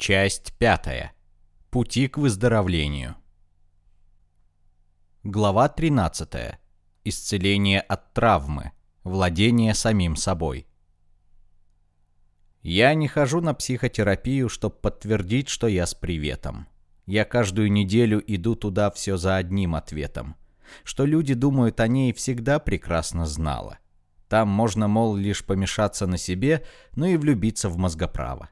Часть пятая. Пути к выздоровлению. Глава 13. Исцеление от травмы. Владение самим собой. Я не хожу на психотерапию, чтобы подтвердить, что я с приветом. Я каждую неделю иду туда все за одним ответом. Что люди думают о ней, всегда прекрасно знала. Там можно, мол, лишь помешаться на себе, но и влюбиться в мозгоправо.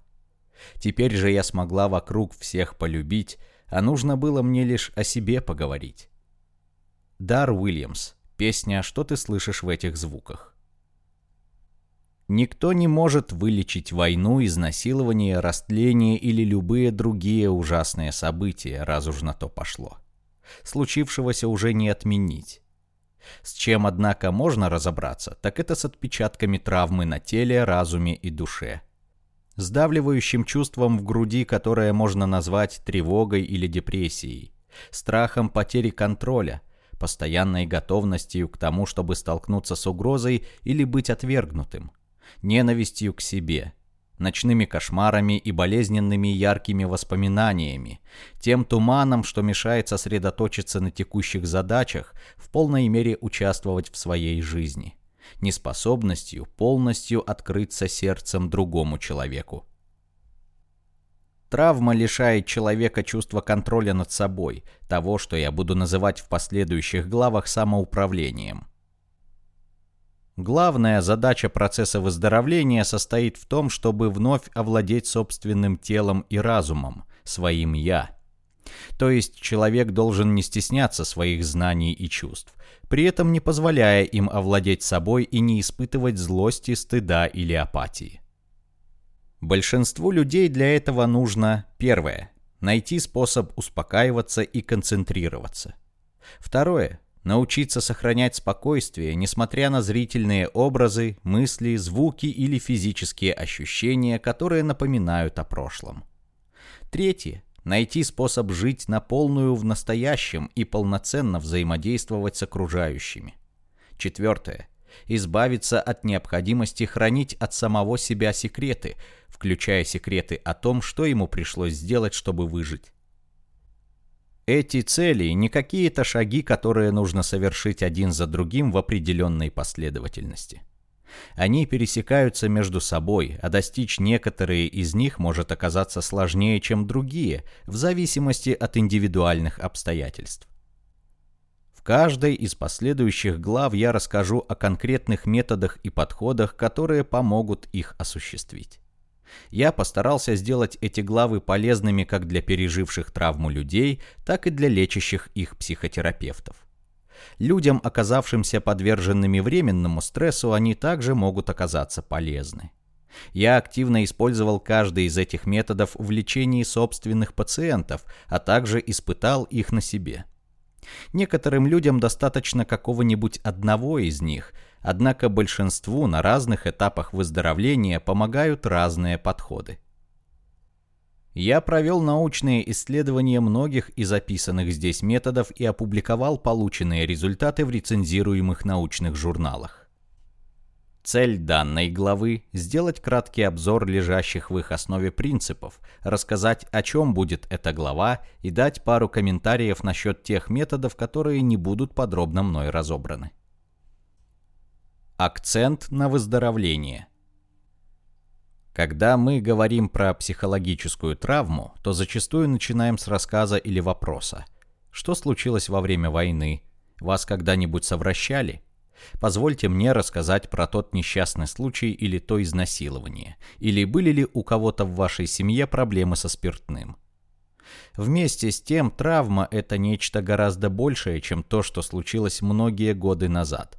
Теперь же я смогла вокруг всех полюбить, а нужно было мне лишь о себе поговорить. Дар Уильямс. Песня «Что ты слышишь в этих звуках?» Никто не может вылечить войну, изнасилование, растление или любые другие ужасные события, раз уж на то пошло. Случившегося уже не отменить. С чем, однако, можно разобраться, так это с отпечатками травмы на теле, разуме и душе. Сдавливающим чувством в груди, которое можно назвать тревогой или депрессией. Страхом потери контроля, постоянной готовностью к тому, чтобы столкнуться с угрозой или быть отвергнутым ненавистью к себе, ночными кошмарами и болезненными яркими воспоминаниями, тем туманом, что мешает сосредоточиться на текущих задачах, в полной мере участвовать в своей жизни, неспособностью полностью открыться сердцем другому человеку. Травма лишает человека чувства контроля над собой, того, что я буду называть в последующих главах самоуправлением. Главная задача процесса выздоровления состоит в том, чтобы вновь овладеть собственным телом и разумом, своим «я». То есть человек должен не стесняться своих знаний и чувств, при этом не позволяя им овладеть собой и не испытывать злости, стыда или апатии. Большинству людей для этого нужно, первое, найти способ успокаиваться и концентрироваться. Второе, научиться сохранять спокойствие, несмотря на зрительные образы, мысли, звуки или физические ощущения, которые напоминают о прошлом. Третье. Найти способ жить на полную в настоящем и полноценно взаимодействовать с окружающими. Четвертое. Избавиться от необходимости хранить от самого себя секреты, включая секреты о том, что ему пришлось сделать, чтобы выжить. Эти цели не какие-то шаги, которые нужно совершить один за другим в определенной последовательности. Они пересекаются между собой, а достичь некоторые из них может оказаться сложнее, чем другие, в зависимости от индивидуальных обстоятельств. В каждой из последующих глав я расскажу о конкретных методах и подходах, которые помогут их осуществить. Я постарался сделать эти главы полезными как для переживших травму людей, так и для лечащих их психотерапевтов. Людям, оказавшимся подверженными временному стрессу, они также могут оказаться полезны. Я активно использовал каждый из этих методов в лечении собственных пациентов, а также испытал их на себе. Некоторым людям достаточно какого-нибудь одного из них, однако большинству на разных этапах выздоровления помогают разные подходы. Я провел научные исследования многих из описанных здесь методов и опубликовал полученные результаты в рецензируемых научных журналах. Цель данной главы – сделать краткий обзор лежащих в их основе принципов, рассказать, о чем будет эта глава и дать пару комментариев насчет тех методов, которые не будут подробно мной разобраны. Акцент на выздоровление. Когда мы говорим про психологическую травму, то зачастую начинаем с рассказа или вопроса. Что случилось во время войны? Вас когда-нибудь совращали? Позвольте мне рассказать про тот несчастный случай или то изнасилование, или были ли у кого-то в вашей семье проблемы со спиртным. Вместе с тем, травма – это нечто гораздо большее, чем то, что случилось многие годы назад.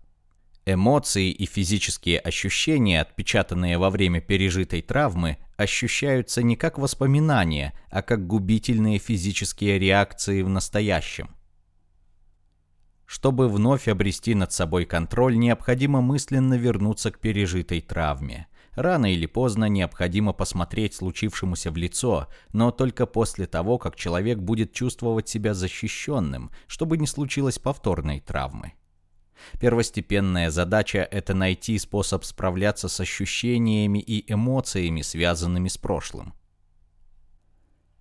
Эмоции и физические ощущения, отпечатанные во время пережитой травмы, ощущаются не как воспоминания, а как губительные физические реакции в настоящем. Чтобы вновь обрести над собой контроль, необходимо мысленно вернуться к пережитой травме. Рано или поздно необходимо посмотреть случившемуся в лицо, но только после того, как человек будет чувствовать себя защищенным, чтобы не случилось повторной травмы. Первостепенная задача – это найти способ справляться с ощущениями и эмоциями, связанными с прошлым.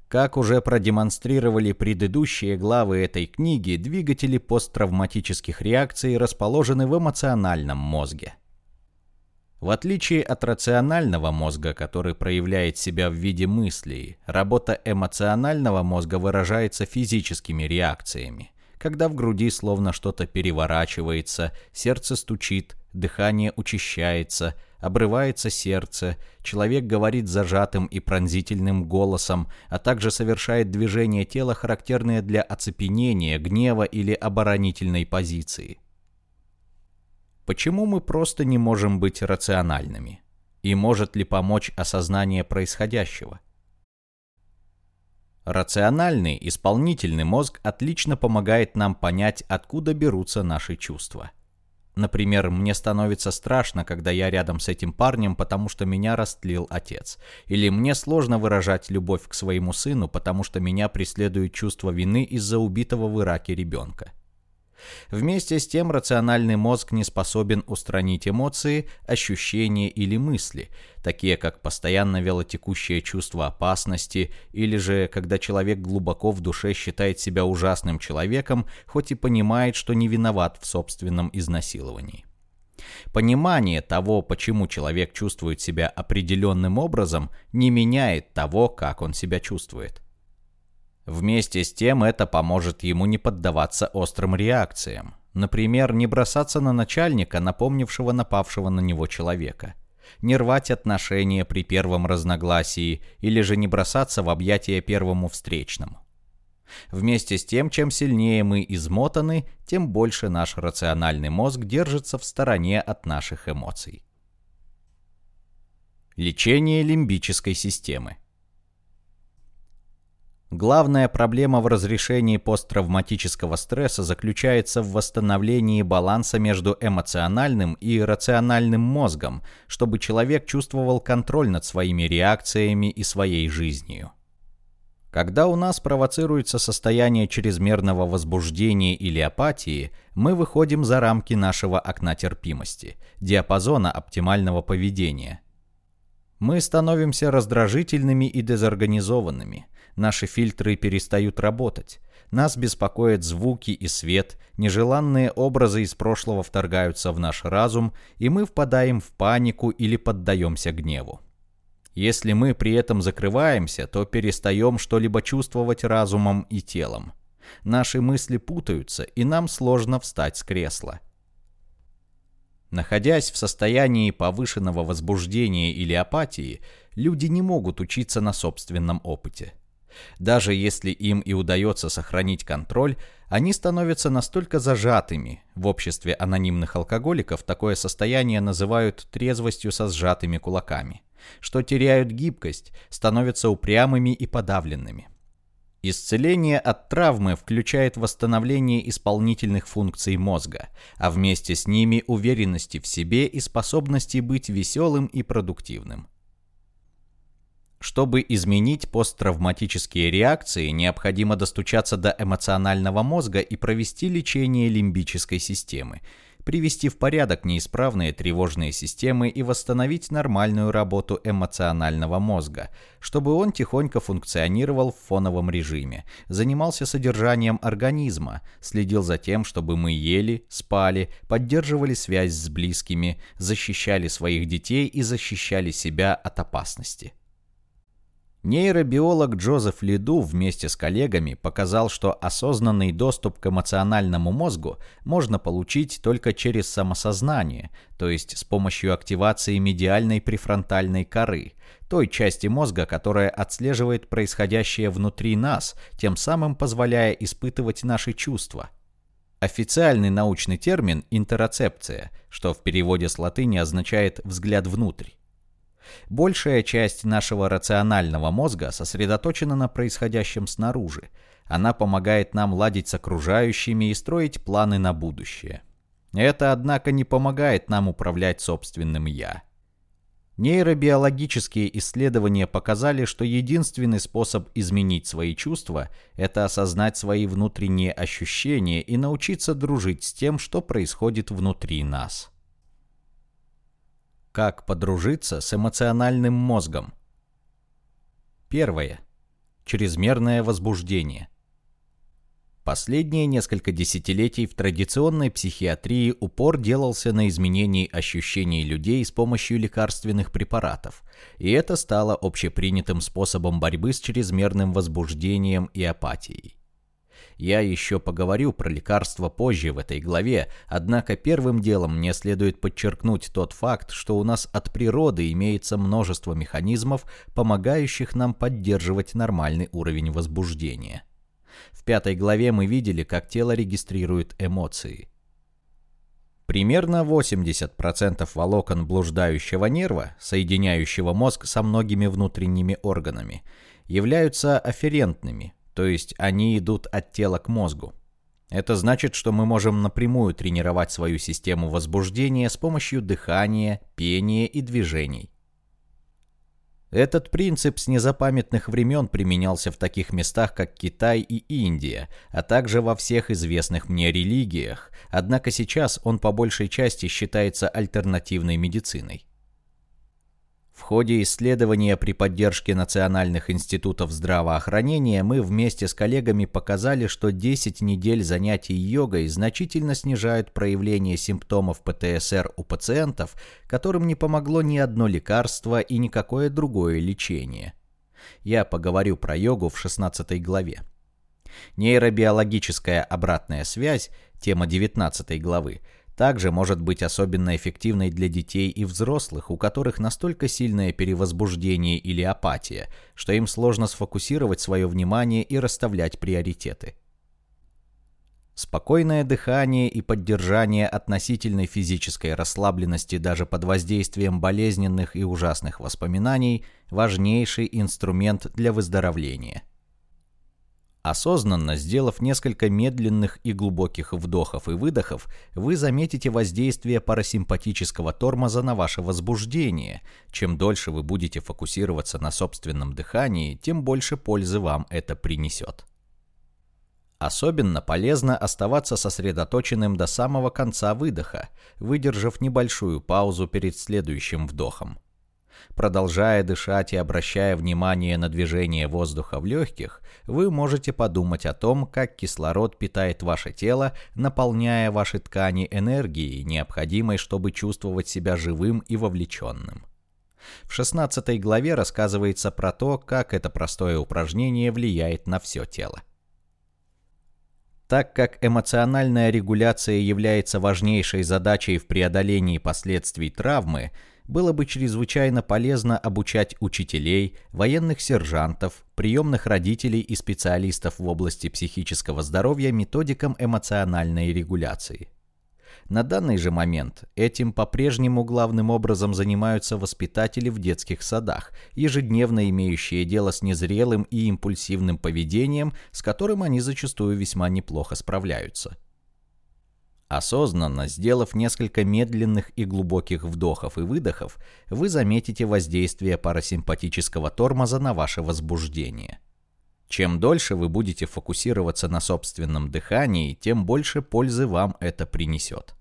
Как уже продемонстрировали предыдущие главы этой книги, двигатели посттравматических реакций расположены в эмоциональном мозге. В отличие от рационального мозга, который проявляет себя в виде мыслей, работа эмоционального мозга выражается физическими реакциями, когда в груди словно что-то переворачивается, сердце стучит, дыхание учащается – обрывается сердце, человек говорит зажатым и пронзительным голосом, а также совершает движения тела, характерные для оцепенения, гнева или оборонительной позиции. Почему мы просто не можем быть рациональными? И может ли помочь осознание происходящего? Рациональный, исполнительный мозг отлично помогает нам понять, откуда берутся наши чувства – Например, мне становится страшно, когда я рядом с этим парнем, потому что меня растлил отец. Или мне сложно выражать любовь к своему сыну, потому что меня преследует чувство вины из-за убитого в Ираке ребенка. Вместе с тем рациональный мозг не способен устранить эмоции, ощущения или мысли, такие как постоянно велотекущее чувство опасности или же когда человек глубоко в душе считает себя ужасным человеком, хоть и понимает, что не виноват в собственном изнасиловании. Понимание того, почему человек чувствует себя определенным образом, не меняет того, как он себя чувствует. Вместе с тем это поможет ему не поддаваться острым реакциям. Например, не бросаться на начальника, напомнившего напавшего на него человека. Не рвать отношения при первом разногласии или же не бросаться в объятия первому встречному. Вместе с тем, чем сильнее мы измотаны, тем больше наш рациональный мозг держится в стороне от наших эмоций. Лечение лимбической системы. Главная проблема в разрешении посттравматического стресса заключается в восстановлении баланса между эмоциональным и рациональным мозгом, чтобы человек чувствовал контроль над своими реакциями и своей жизнью. Когда у нас провоцируется состояние чрезмерного возбуждения или апатии, мы выходим за рамки нашего окна терпимости, диапазона оптимального поведения. Мы становимся раздражительными и дезорганизованными – Наши фильтры перестают работать. Нас беспокоят звуки и свет, нежеланные образы из прошлого вторгаются в наш разум, и мы впадаем в панику или поддаемся гневу. Если мы при этом закрываемся, то перестаем что-либо чувствовать разумом и телом. Наши мысли путаются, и нам сложно встать с кресла. Находясь в состоянии повышенного возбуждения или апатии, люди не могут учиться на собственном опыте. Даже если им и удается сохранить контроль, они становятся настолько зажатыми. В обществе анонимных алкоголиков такое состояние называют трезвостью со сжатыми кулаками, что теряют гибкость, становятся упрямыми и подавленными. Исцеление от травмы включает восстановление исполнительных функций мозга, а вместе с ними уверенности в себе и способности быть веселым и продуктивным. Чтобы изменить посттравматические реакции, необходимо достучаться до эмоционального мозга и провести лечение лимбической системы, привести в порядок неисправные тревожные системы и восстановить нормальную работу эмоционального мозга, чтобы он тихонько функционировал в фоновом режиме, занимался содержанием организма, следил за тем, чтобы мы ели, спали, поддерживали связь с близкими, защищали своих детей и защищали себя от опасности. Нейробиолог Джозеф Лиду вместе с коллегами показал, что осознанный доступ к эмоциональному мозгу можно получить только через самосознание, то есть с помощью активации медиальной префронтальной коры, той части мозга, которая отслеживает происходящее внутри нас, тем самым позволяя испытывать наши чувства. Официальный научный термин – интероцепция, что в переводе с латыни означает «взгляд внутрь». Большая часть нашего рационального мозга сосредоточена на происходящем снаружи. Она помогает нам ладить с окружающими и строить планы на будущее. Это, однако, не помогает нам управлять собственным «я». Нейробиологические исследования показали, что единственный способ изменить свои чувства – это осознать свои внутренние ощущения и научиться дружить с тем, что происходит внутри нас. Как подружиться с эмоциональным мозгом? Первое. чрезмерное возбуждение. Последние несколько десятилетий в традиционной психиатрии упор делался на изменении ощущений людей с помощью лекарственных препаратов, и это стало общепринятым способом борьбы с чрезмерным возбуждением и апатией. Я еще поговорю про лекарства позже в этой главе, однако первым делом мне следует подчеркнуть тот факт, что у нас от природы имеется множество механизмов, помогающих нам поддерживать нормальный уровень возбуждения. В пятой главе мы видели, как тело регистрирует эмоции. Примерно 80% волокон блуждающего нерва, соединяющего мозг со многими внутренними органами, являются афферентными, то есть они идут от тела к мозгу. Это значит, что мы можем напрямую тренировать свою систему возбуждения с помощью дыхания, пения и движений. Этот принцип с незапамятных времен применялся в таких местах, как Китай и Индия, а также во всех известных мне религиях, однако сейчас он по большей части считается альтернативной медициной. В ходе исследования при поддержке национальных институтов здравоохранения мы вместе с коллегами показали, что 10 недель занятий йогой значительно снижают проявление симптомов ПТСР у пациентов, которым не помогло ни одно лекарство и никакое другое лечение. Я поговорю про йогу в 16 главе. Нейробиологическая обратная связь, тема 19 главы, также может быть особенно эффективной для детей и взрослых, у которых настолько сильное перевозбуждение или апатия, что им сложно сфокусировать свое внимание и расставлять приоритеты. Спокойное дыхание и поддержание относительной физической расслабленности даже под воздействием болезненных и ужасных воспоминаний – важнейший инструмент для выздоровления. Осознанно сделав несколько медленных и глубоких вдохов и выдохов, вы заметите воздействие парасимпатического тормоза на ваше возбуждение. Чем дольше вы будете фокусироваться на собственном дыхании, тем больше пользы вам это принесет. Особенно полезно оставаться сосредоточенным до самого конца выдоха, выдержав небольшую паузу перед следующим вдохом. Продолжая дышать и обращая внимание на движение воздуха в легких, вы можете подумать о том, как кислород питает ваше тело, наполняя ваши ткани энергией, необходимой, чтобы чувствовать себя живым и вовлеченным. В 16 главе рассказывается про то, как это простое упражнение влияет на все тело. Так как эмоциональная регуляция является важнейшей задачей в преодолении последствий травмы, было бы чрезвычайно полезно обучать учителей, военных сержантов, приемных родителей и специалистов в области психического здоровья методикам эмоциональной регуляции. На данный же момент этим по-прежнему главным образом занимаются воспитатели в детских садах, ежедневно имеющие дело с незрелым и импульсивным поведением, с которым они зачастую весьма неплохо справляются. Осознанно сделав несколько медленных и глубоких вдохов и выдохов, вы заметите воздействие парасимпатического тормоза на ваше возбуждение. Чем дольше вы будете фокусироваться на собственном дыхании, тем больше пользы вам это принесет.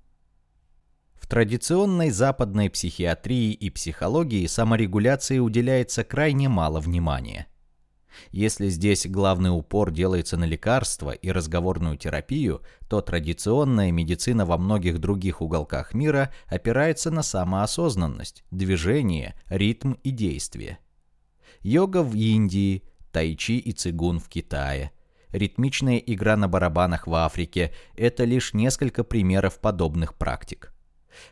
В традиционной западной психиатрии и психологии саморегуляции уделяется крайне мало внимания – если здесь главный упор делается на лекарства и разговорную терапию, то традиционная медицина во многих других уголках мира опирается на самоосознанность, движение, ритм и действие. Йога в Индии, тайчи и цигун в Китае, ритмичная игра на барабанах в Африке – это лишь несколько примеров подобных практик.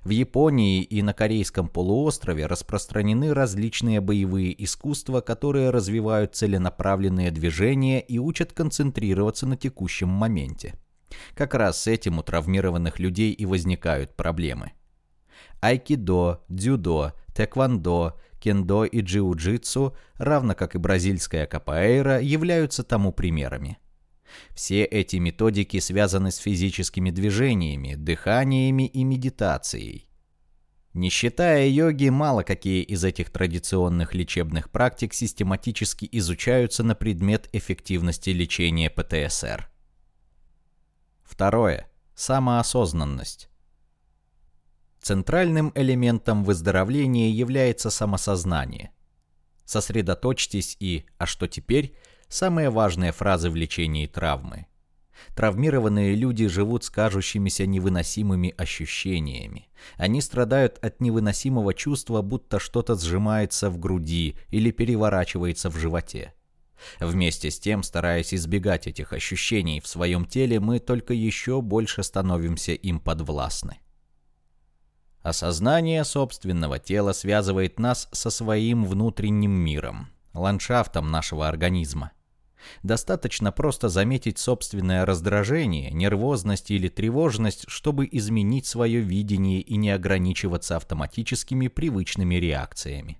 В Японии и на Корейском полуострове распространены различные боевые искусства, которые развивают целенаправленные движения и учат концентрироваться на текущем моменте. Как раз с этим у травмированных людей и возникают проблемы. Айкидо, дзюдо, тэквондо, кендо и джиу-джитсу, равно как и бразильская капоэйра, являются тому примерами. Все эти методики связаны с физическими движениями, дыханиями и медитацией. Не считая йоги, мало какие из этих традиционных лечебных практик систематически изучаются на предмет эффективности лечения ПТСР. Второе. Самоосознанность. Центральным элементом выздоровления является самосознание. Сосредоточьтесь и «а что теперь?» Самые важные фразы в лечении травмы. Травмированные люди живут с кажущимися невыносимыми ощущениями. Они страдают от невыносимого чувства, будто что-то сжимается в груди или переворачивается в животе. Вместе с тем, стараясь избегать этих ощущений в своем теле, мы только еще больше становимся им подвластны. Осознание собственного тела связывает нас со своим внутренним миром, ландшафтом нашего организма. Достаточно просто заметить собственное раздражение, нервозность или тревожность, чтобы изменить свое видение и не ограничиваться автоматическими привычными реакциями.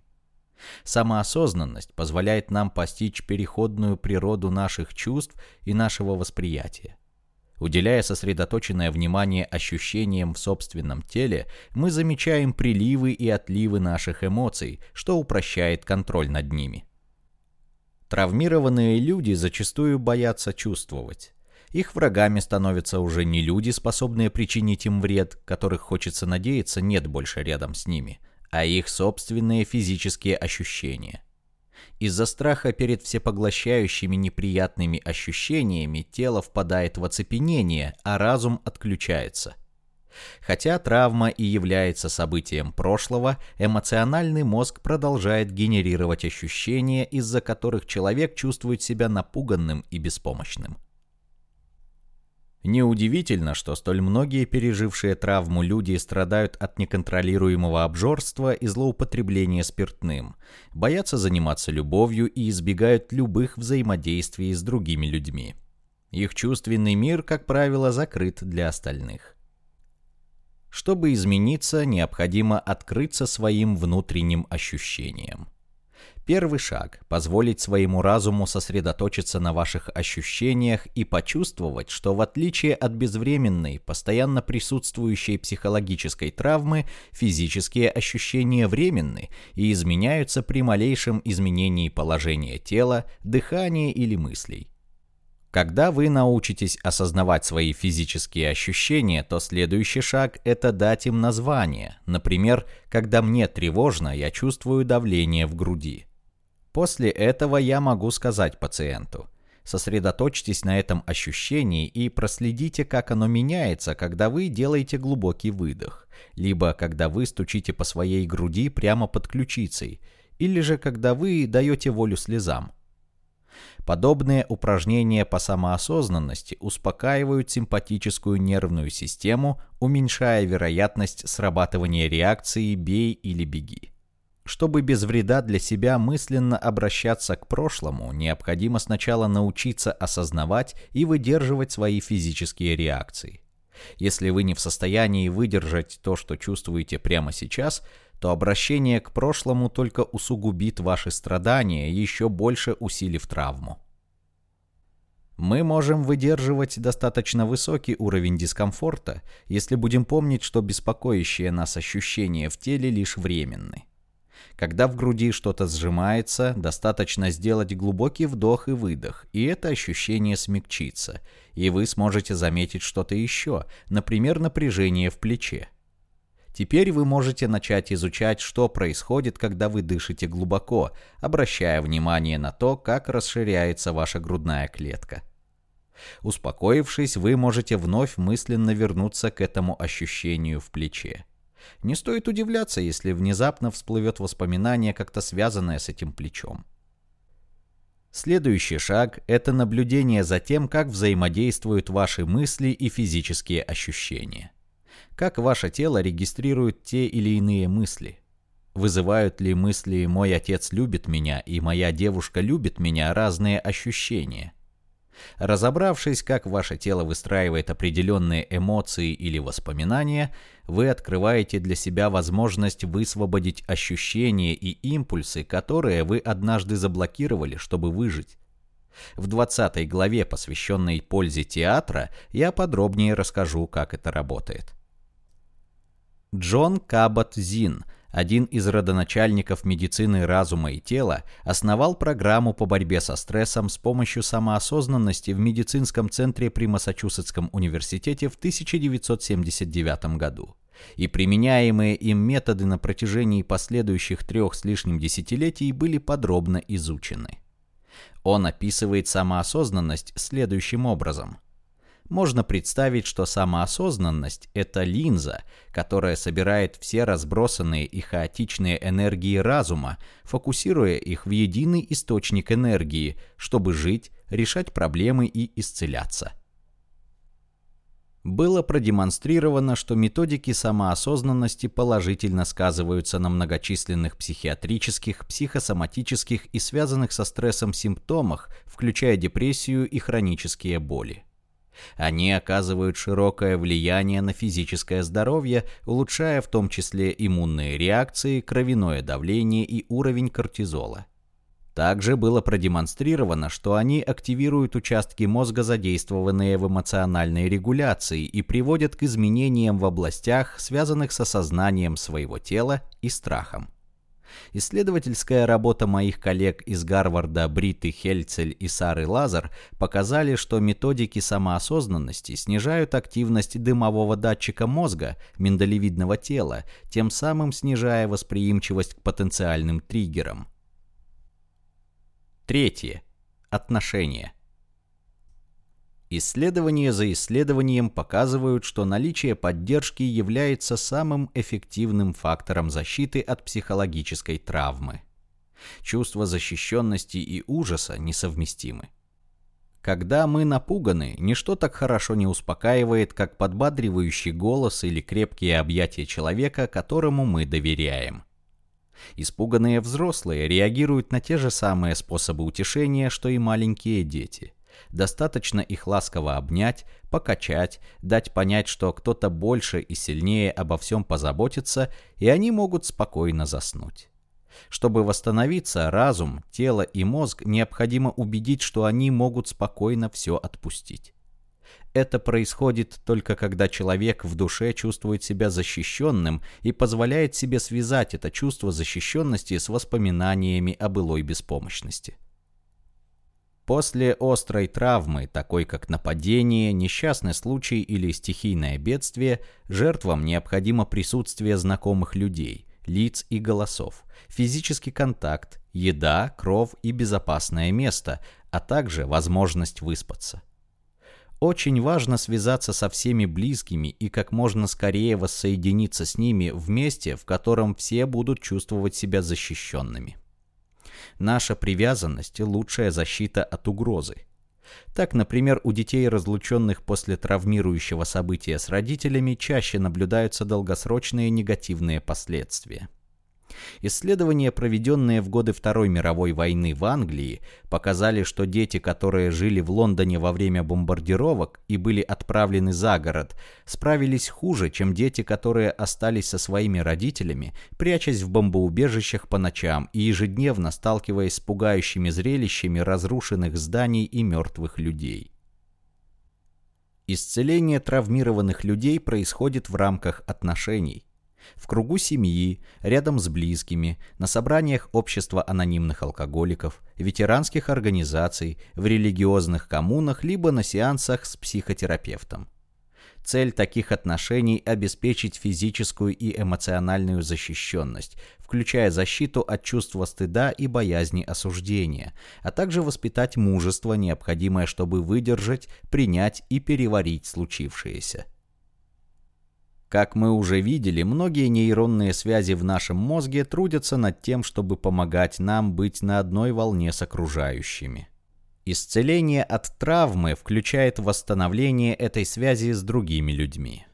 Самоосознанность позволяет нам постичь переходную природу наших чувств и нашего восприятия. Уделяя сосредоточенное внимание ощущениям в собственном теле, мы замечаем приливы и отливы наших эмоций, что упрощает контроль над ними. Травмированные люди зачастую боятся чувствовать. Их врагами становятся уже не люди, способные причинить им вред, которых хочется надеяться нет больше рядом с ними, а их собственные физические ощущения. Из-за страха перед всепоглощающими неприятными ощущениями тело впадает в оцепенение, а разум отключается – Хотя травма и является событием прошлого, эмоциональный мозг продолжает генерировать ощущения, из-за которых человек чувствует себя напуганным и беспомощным. Неудивительно, что столь многие пережившие травму люди страдают от неконтролируемого обжорства и злоупотребления спиртным, боятся заниматься любовью и избегают любых взаимодействий с другими людьми. Их чувственный мир, как правило, закрыт для остальных. Чтобы измениться, необходимо открыться своим внутренним ощущениям. Первый шаг – позволить своему разуму сосредоточиться на ваших ощущениях и почувствовать, что в отличие от безвременной, постоянно присутствующей психологической травмы, физические ощущения временны и изменяются при малейшем изменении положения тела, дыхания или мыслей. Когда вы научитесь осознавать свои физические ощущения, то следующий шаг – это дать им название. Например, когда мне тревожно, я чувствую давление в груди. После этого я могу сказать пациенту – сосредоточьтесь на этом ощущении и проследите, как оно меняется, когда вы делаете глубокий выдох, либо когда вы стучите по своей груди прямо под ключицей, или же когда вы даете волю слезам. Подобные упражнения по самоосознанности успокаивают симпатическую нервную систему, уменьшая вероятность срабатывания реакции «бей или беги». Чтобы без вреда для себя мысленно обращаться к прошлому, необходимо сначала научиться осознавать и выдерживать свои физические реакции. Если вы не в состоянии выдержать то, что чувствуете прямо сейчас – то обращение к прошлому только усугубит ваши страдания, еще больше усилив травму. Мы можем выдерживать достаточно высокий уровень дискомфорта, если будем помнить, что беспокоящие нас ощущения в теле лишь временны. Когда в груди что-то сжимается, достаточно сделать глубокий вдох и выдох, и это ощущение смягчится, и вы сможете заметить что-то еще, например, напряжение в плече. Теперь вы можете начать изучать, что происходит, когда вы дышите глубоко, обращая внимание на то, как расширяется ваша грудная клетка. Успокоившись, вы можете вновь мысленно вернуться к этому ощущению в плече. Не стоит удивляться, если внезапно всплывет воспоминание, как-то связанное с этим плечом. Следующий шаг – это наблюдение за тем, как взаимодействуют ваши мысли и физические ощущения как ваше тело регистрирует те или иные мысли. Вызывают ли мысли «мой отец любит меня» и «моя девушка любит меня» разные ощущения? Разобравшись, как ваше тело выстраивает определенные эмоции или воспоминания, вы открываете для себя возможность высвободить ощущения и импульсы, которые вы однажды заблокировали, чтобы выжить. В 20 главе, посвященной пользе театра, я подробнее расскажу, как это работает. Джон Кабот Зин, один из родоначальников медицины разума и тела, основал программу по борьбе со стрессом с помощью самоосознанности в медицинском центре при Массачусетском университете в 1979 году. И применяемые им методы на протяжении последующих трех с лишним десятилетий были подробно изучены. Он описывает самоосознанность следующим образом. Можно представить, что самоосознанность – это линза, которая собирает все разбросанные и хаотичные энергии разума, фокусируя их в единый источник энергии, чтобы жить, решать проблемы и исцеляться. Было продемонстрировано, что методики самоосознанности положительно сказываются на многочисленных психиатрических, психосоматических и связанных со стрессом симптомах, включая депрессию и хронические боли. Они оказывают широкое влияние на физическое здоровье, улучшая в том числе иммунные реакции, кровяное давление и уровень кортизола. Также было продемонстрировано, что они активируют участки мозга, задействованные в эмоциональной регуляции, и приводят к изменениям в областях, связанных с осознанием своего тела и страхом. Исследовательская работа моих коллег из Гарварда Бриты Хельцель и Сары Лазар показали, что методики самоосознанности снижают активность дымового датчика мозга, миндалевидного тела, тем самым снижая восприимчивость к потенциальным триггерам. Третье. Отношения. Исследования за исследованием показывают, что наличие поддержки является самым эффективным фактором защиты от психологической травмы. Чувство защищенности и ужаса несовместимы. Когда мы напуганы, ничто так хорошо не успокаивает, как подбадривающий голос или крепкие объятия человека, которому мы доверяем. Испуганные взрослые реагируют на те же самые способы утешения, что и маленькие дети. Достаточно их ласково обнять, покачать, дать понять, что кто-то больше и сильнее обо всем позаботится, и они могут спокойно заснуть. Чтобы восстановиться, разум, тело и мозг необходимо убедить, что они могут спокойно все отпустить. Это происходит только когда человек в душе чувствует себя защищенным и позволяет себе связать это чувство защищенности с воспоминаниями о былой беспомощности. После острой травмы, такой как нападение, несчастный случай или стихийное бедствие, жертвам необходимо присутствие знакомых людей, лиц и голосов, физический контакт, еда, кров и безопасное место, а также возможность выспаться. Очень важно связаться со всеми близкими и как можно скорее воссоединиться с ними в месте, в котором все будут чувствовать себя защищенными. Наша привязанность – лучшая защита от угрозы. Так, например, у детей, разлученных после травмирующего события с родителями, чаще наблюдаются долгосрочные негативные последствия. Исследования, проведенные в годы Второй мировой войны в Англии, показали, что дети, которые жили в Лондоне во время бомбардировок и были отправлены за город, справились хуже, чем дети, которые остались со своими родителями, прячась в бомбоубежищах по ночам и ежедневно сталкиваясь с пугающими зрелищами разрушенных зданий и мертвых людей. Исцеление травмированных людей происходит в рамках отношений в кругу семьи, рядом с близкими, на собраниях общества анонимных алкоголиков, ветеранских организаций, в религиозных коммунах либо на сеансах с психотерапевтом. Цель таких отношений – обеспечить физическую и эмоциональную защищенность, включая защиту от чувства стыда и боязни осуждения, а также воспитать мужество, необходимое, чтобы выдержать, принять и переварить случившееся. Как мы уже видели, многие нейронные связи в нашем мозге трудятся над тем, чтобы помогать нам быть на одной волне с окружающими. Исцеление от травмы включает восстановление этой связи с другими людьми.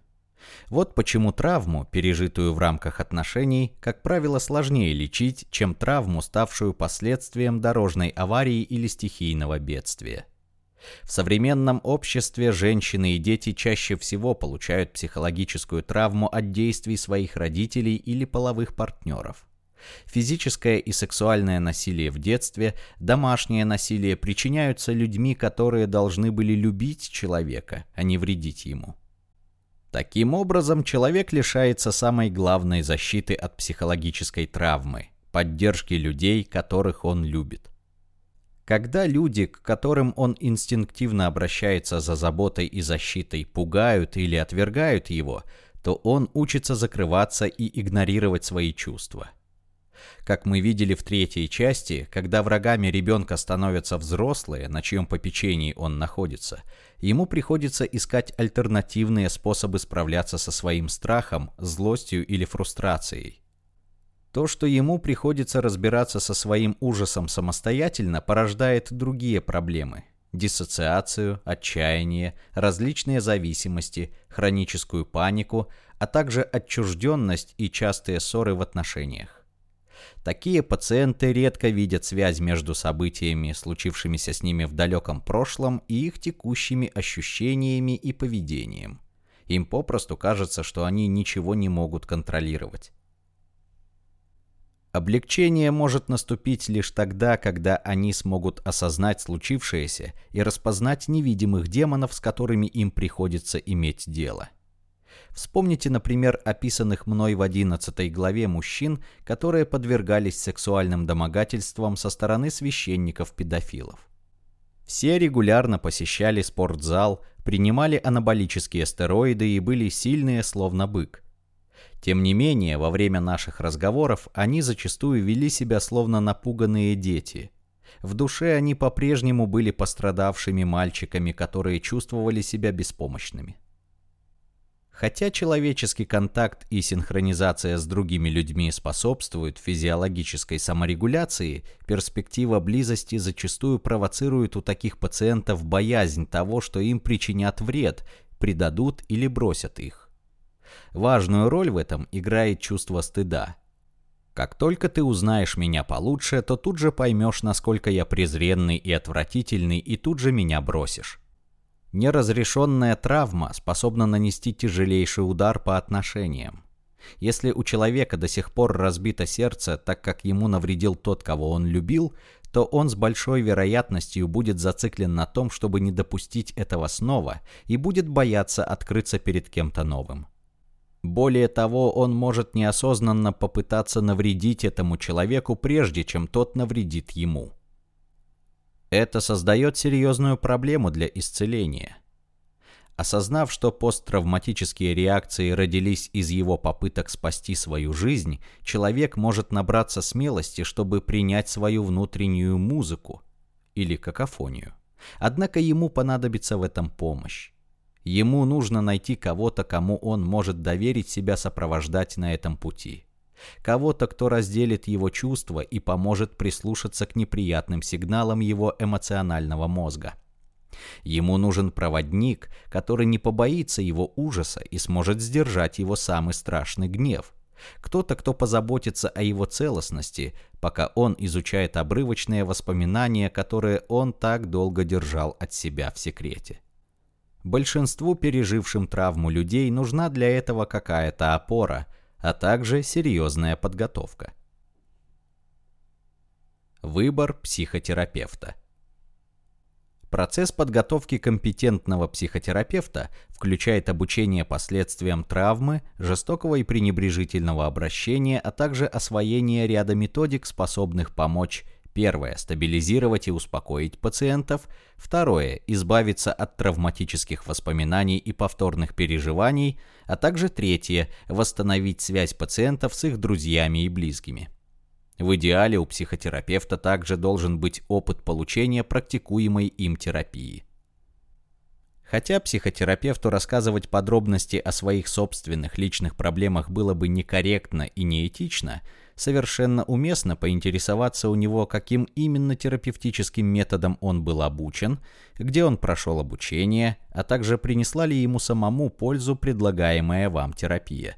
Вот почему травму, пережитую в рамках отношений, как правило, сложнее лечить, чем травму, ставшую последствием дорожной аварии или стихийного бедствия. В современном обществе женщины и дети чаще всего получают психологическую травму от действий своих родителей или половых партнеров. Физическое и сексуальное насилие в детстве, домашнее насилие причиняются людьми, которые должны были любить человека, а не вредить ему. Таким образом, человек лишается самой главной защиты от психологической травмы – поддержки людей, которых он любит. Когда люди, к которым он инстинктивно обращается за заботой и защитой, пугают или отвергают его, то он учится закрываться и игнорировать свои чувства. Как мы видели в третьей части, когда врагами ребенка становятся взрослые, на чьем попечении он находится, ему приходится искать альтернативные способы справляться со своим страхом, злостью или фрустрацией. То, что ему приходится разбираться со своим ужасом самостоятельно, порождает другие проблемы. Диссоциацию, отчаяние, различные зависимости, хроническую панику, а также отчужденность и частые ссоры в отношениях. Такие пациенты редко видят связь между событиями, случившимися с ними в далеком прошлом, и их текущими ощущениями и поведением. Им попросту кажется, что они ничего не могут контролировать. Облегчение может наступить лишь тогда, когда они смогут осознать случившееся и распознать невидимых демонов, с которыми им приходится иметь дело. Вспомните, например, описанных мной в 11 главе мужчин, которые подвергались сексуальным домогательствам со стороны священников-педофилов. Все регулярно посещали спортзал, принимали анаболические стероиды и были сильные, словно бык. Тем не менее, во время наших разговоров они зачастую вели себя словно напуганные дети. В душе они по-прежнему были пострадавшими мальчиками, которые чувствовали себя беспомощными. Хотя человеческий контакт и синхронизация с другими людьми способствуют физиологической саморегуляции, перспектива близости зачастую провоцирует у таких пациентов боязнь того, что им причинят вред, предадут или бросят их. Важную роль в этом играет чувство стыда. Как только ты узнаешь меня получше, то тут же поймешь, насколько я презренный и отвратительный, и тут же меня бросишь. Неразрешенная травма способна нанести тяжелейший удар по отношениям. Если у человека до сих пор разбито сердце, так как ему навредил тот, кого он любил, то он с большой вероятностью будет зациклен на том, чтобы не допустить этого снова, и будет бояться открыться перед кем-то новым. Более того, он может неосознанно попытаться навредить этому человеку, прежде чем тот навредит ему. Это создает серьезную проблему для исцеления. Осознав, что посттравматические реакции родились из его попыток спасти свою жизнь, человек может набраться смелости, чтобы принять свою внутреннюю музыку или какофонию. Однако ему понадобится в этом помощь. Ему нужно найти кого-то, кому он может доверить себя сопровождать на этом пути. Кого-то, кто разделит его чувства и поможет прислушаться к неприятным сигналам его эмоционального мозга. Ему нужен проводник, который не побоится его ужаса и сможет сдержать его самый страшный гнев. Кто-то, кто позаботится о его целостности, пока он изучает обрывочные воспоминания, которые он так долго держал от себя в секрете. Большинству пережившим травму людей нужна для этого какая-то опора, а также серьезная подготовка. Выбор психотерапевта Процесс подготовки компетентного психотерапевта включает обучение последствиям травмы, жестокого и пренебрежительного обращения, а также освоение ряда методик, способных помочь Первое – стабилизировать и успокоить пациентов. Второе – избавиться от травматических воспоминаний и повторных переживаний. А также третье – восстановить связь пациентов с их друзьями и близкими. В идеале у психотерапевта также должен быть опыт получения практикуемой им терапии. Хотя психотерапевту рассказывать подробности о своих собственных личных проблемах было бы некорректно и неэтично – совершенно уместно поинтересоваться у него, каким именно терапевтическим методом он был обучен, где он прошел обучение, а также принесла ли ему самому пользу предлагаемая вам терапия.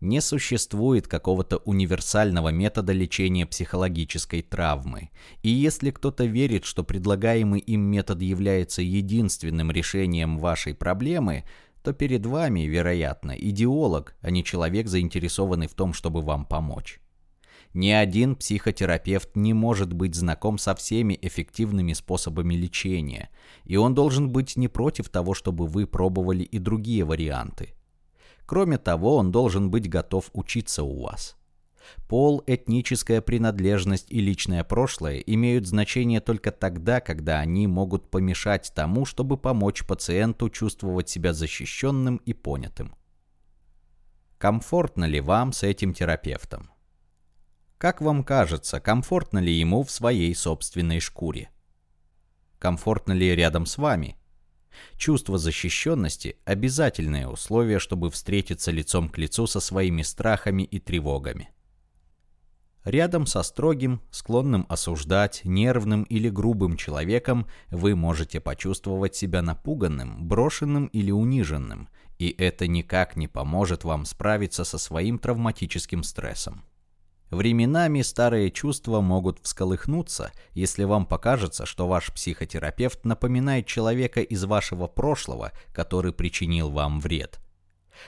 Не существует какого-то универсального метода лечения психологической травмы, и если кто-то верит, что предлагаемый им метод является единственным решением вашей проблемы – то перед вами, вероятно, идеолог, а не человек, заинтересованный в том, чтобы вам помочь. Ни один психотерапевт не может быть знаком со всеми эффективными способами лечения, и он должен быть не против того, чтобы вы пробовали и другие варианты. Кроме того, он должен быть готов учиться у вас. Пол, этническая принадлежность и личное прошлое имеют значение только тогда, когда они могут помешать тому, чтобы помочь пациенту чувствовать себя защищенным и понятым. Комфортно ли вам с этим терапевтом? Как вам кажется, комфортно ли ему в своей собственной шкуре? Комфортно ли рядом с вами? Чувство защищенности – обязательное условие, чтобы встретиться лицом к лицу со своими страхами и тревогами. Рядом со строгим, склонным осуждать, нервным или грубым человеком вы можете почувствовать себя напуганным, брошенным или униженным, и это никак не поможет вам справиться со своим травматическим стрессом. Временами старые чувства могут всколыхнуться, если вам покажется, что ваш психотерапевт напоминает человека из вашего прошлого, который причинил вам вред.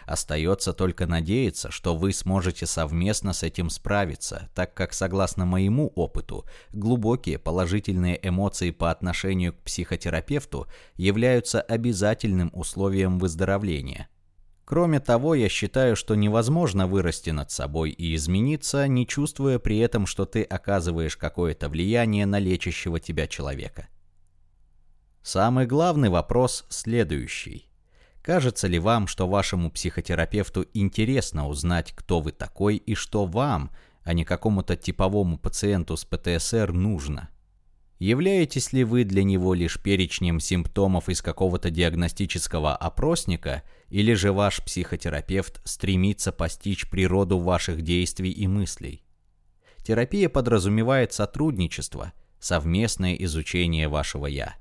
Остается только надеяться, что вы сможете совместно с этим справиться, так как, согласно моему опыту, глубокие положительные эмоции по отношению к психотерапевту являются обязательным условием выздоровления – Кроме того, я считаю, что невозможно вырасти над собой и измениться, не чувствуя при этом, что ты оказываешь какое-то влияние на лечащего тебя человека. Самый главный вопрос следующий. Кажется ли вам, что вашему психотерапевту интересно узнать, кто вы такой и что вам, а не какому-то типовому пациенту с ПТСР нужно? Являетесь ли вы для него лишь перечнем симптомов из какого-то диагностического опросника, или же ваш психотерапевт стремится постичь природу ваших действий и мыслей? Терапия подразумевает сотрудничество, совместное изучение вашего «я».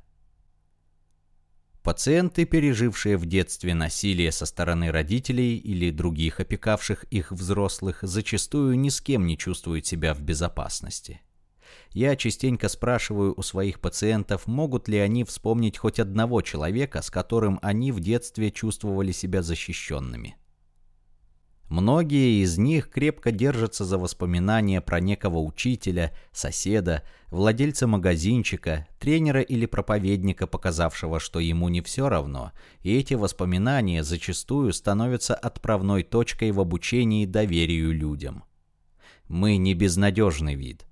Пациенты, пережившие в детстве насилие со стороны родителей или других опекавших их взрослых, зачастую ни с кем не чувствуют себя в безопасности я частенько спрашиваю у своих пациентов, могут ли они вспомнить хоть одного человека, с которым они в детстве чувствовали себя защищенными. Многие из них крепко держатся за воспоминания про некого учителя, соседа, владельца магазинчика, тренера или проповедника, показавшего, что ему не все равно, и эти воспоминания зачастую становятся отправной точкой в обучении доверию людям. Мы не безнадежный вид.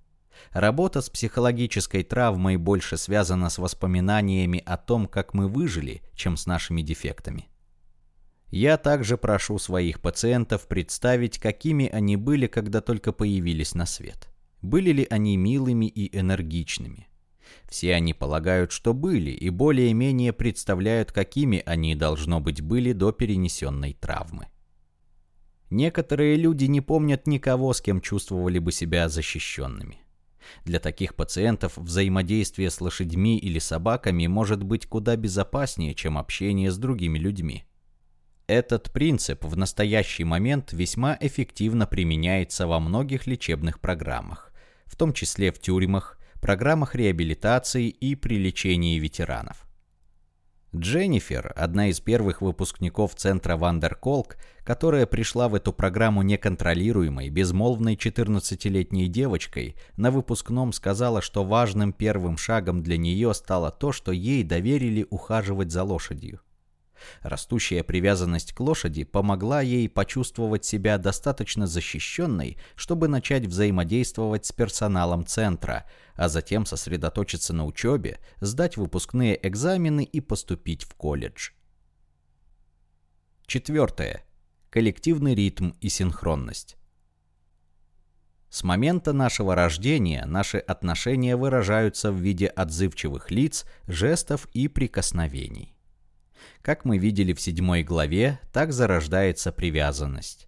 Работа с психологической травмой больше связана с воспоминаниями о том, как мы выжили, чем с нашими дефектами. Я также прошу своих пациентов представить, какими они были, когда только появились на свет. Были ли они милыми и энергичными? Все они полагают, что были, и более-менее представляют, какими они, должно быть, были до перенесенной травмы. Некоторые люди не помнят никого, с кем чувствовали бы себя защищенными. Для таких пациентов взаимодействие с лошадьми или собаками может быть куда безопаснее, чем общение с другими людьми. Этот принцип в настоящий момент весьма эффективно применяется во многих лечебных программах, в том числе в тюрьмах, программах реабилитации и при лечении ветеранов. Дженнифер, одна из первых выпускников центра Вандерколк, которая пришла в эту программу неконтролируемой, безмолвной 14-летней девочкой, на выпускном сказала, что важным первым шагом для нее стало то, что ей доверили ухаживать за лошадью. Растущая привязанность к лошади помогла ей почувствовать себя достаточно защищенной, чтобы начать взаимодействовать с персоналом центра, а затем сосредоточиться на учебе, сдать выпускные экзамены и поступить в колледж. Четвертое. Коллективный ритм и синхронность. С момента нашего рождения наши отношения выражаются в виде отзывчивых лиц, жестов и прикосновений. Как мы видели в седьмой главе, так зарождается привязанность.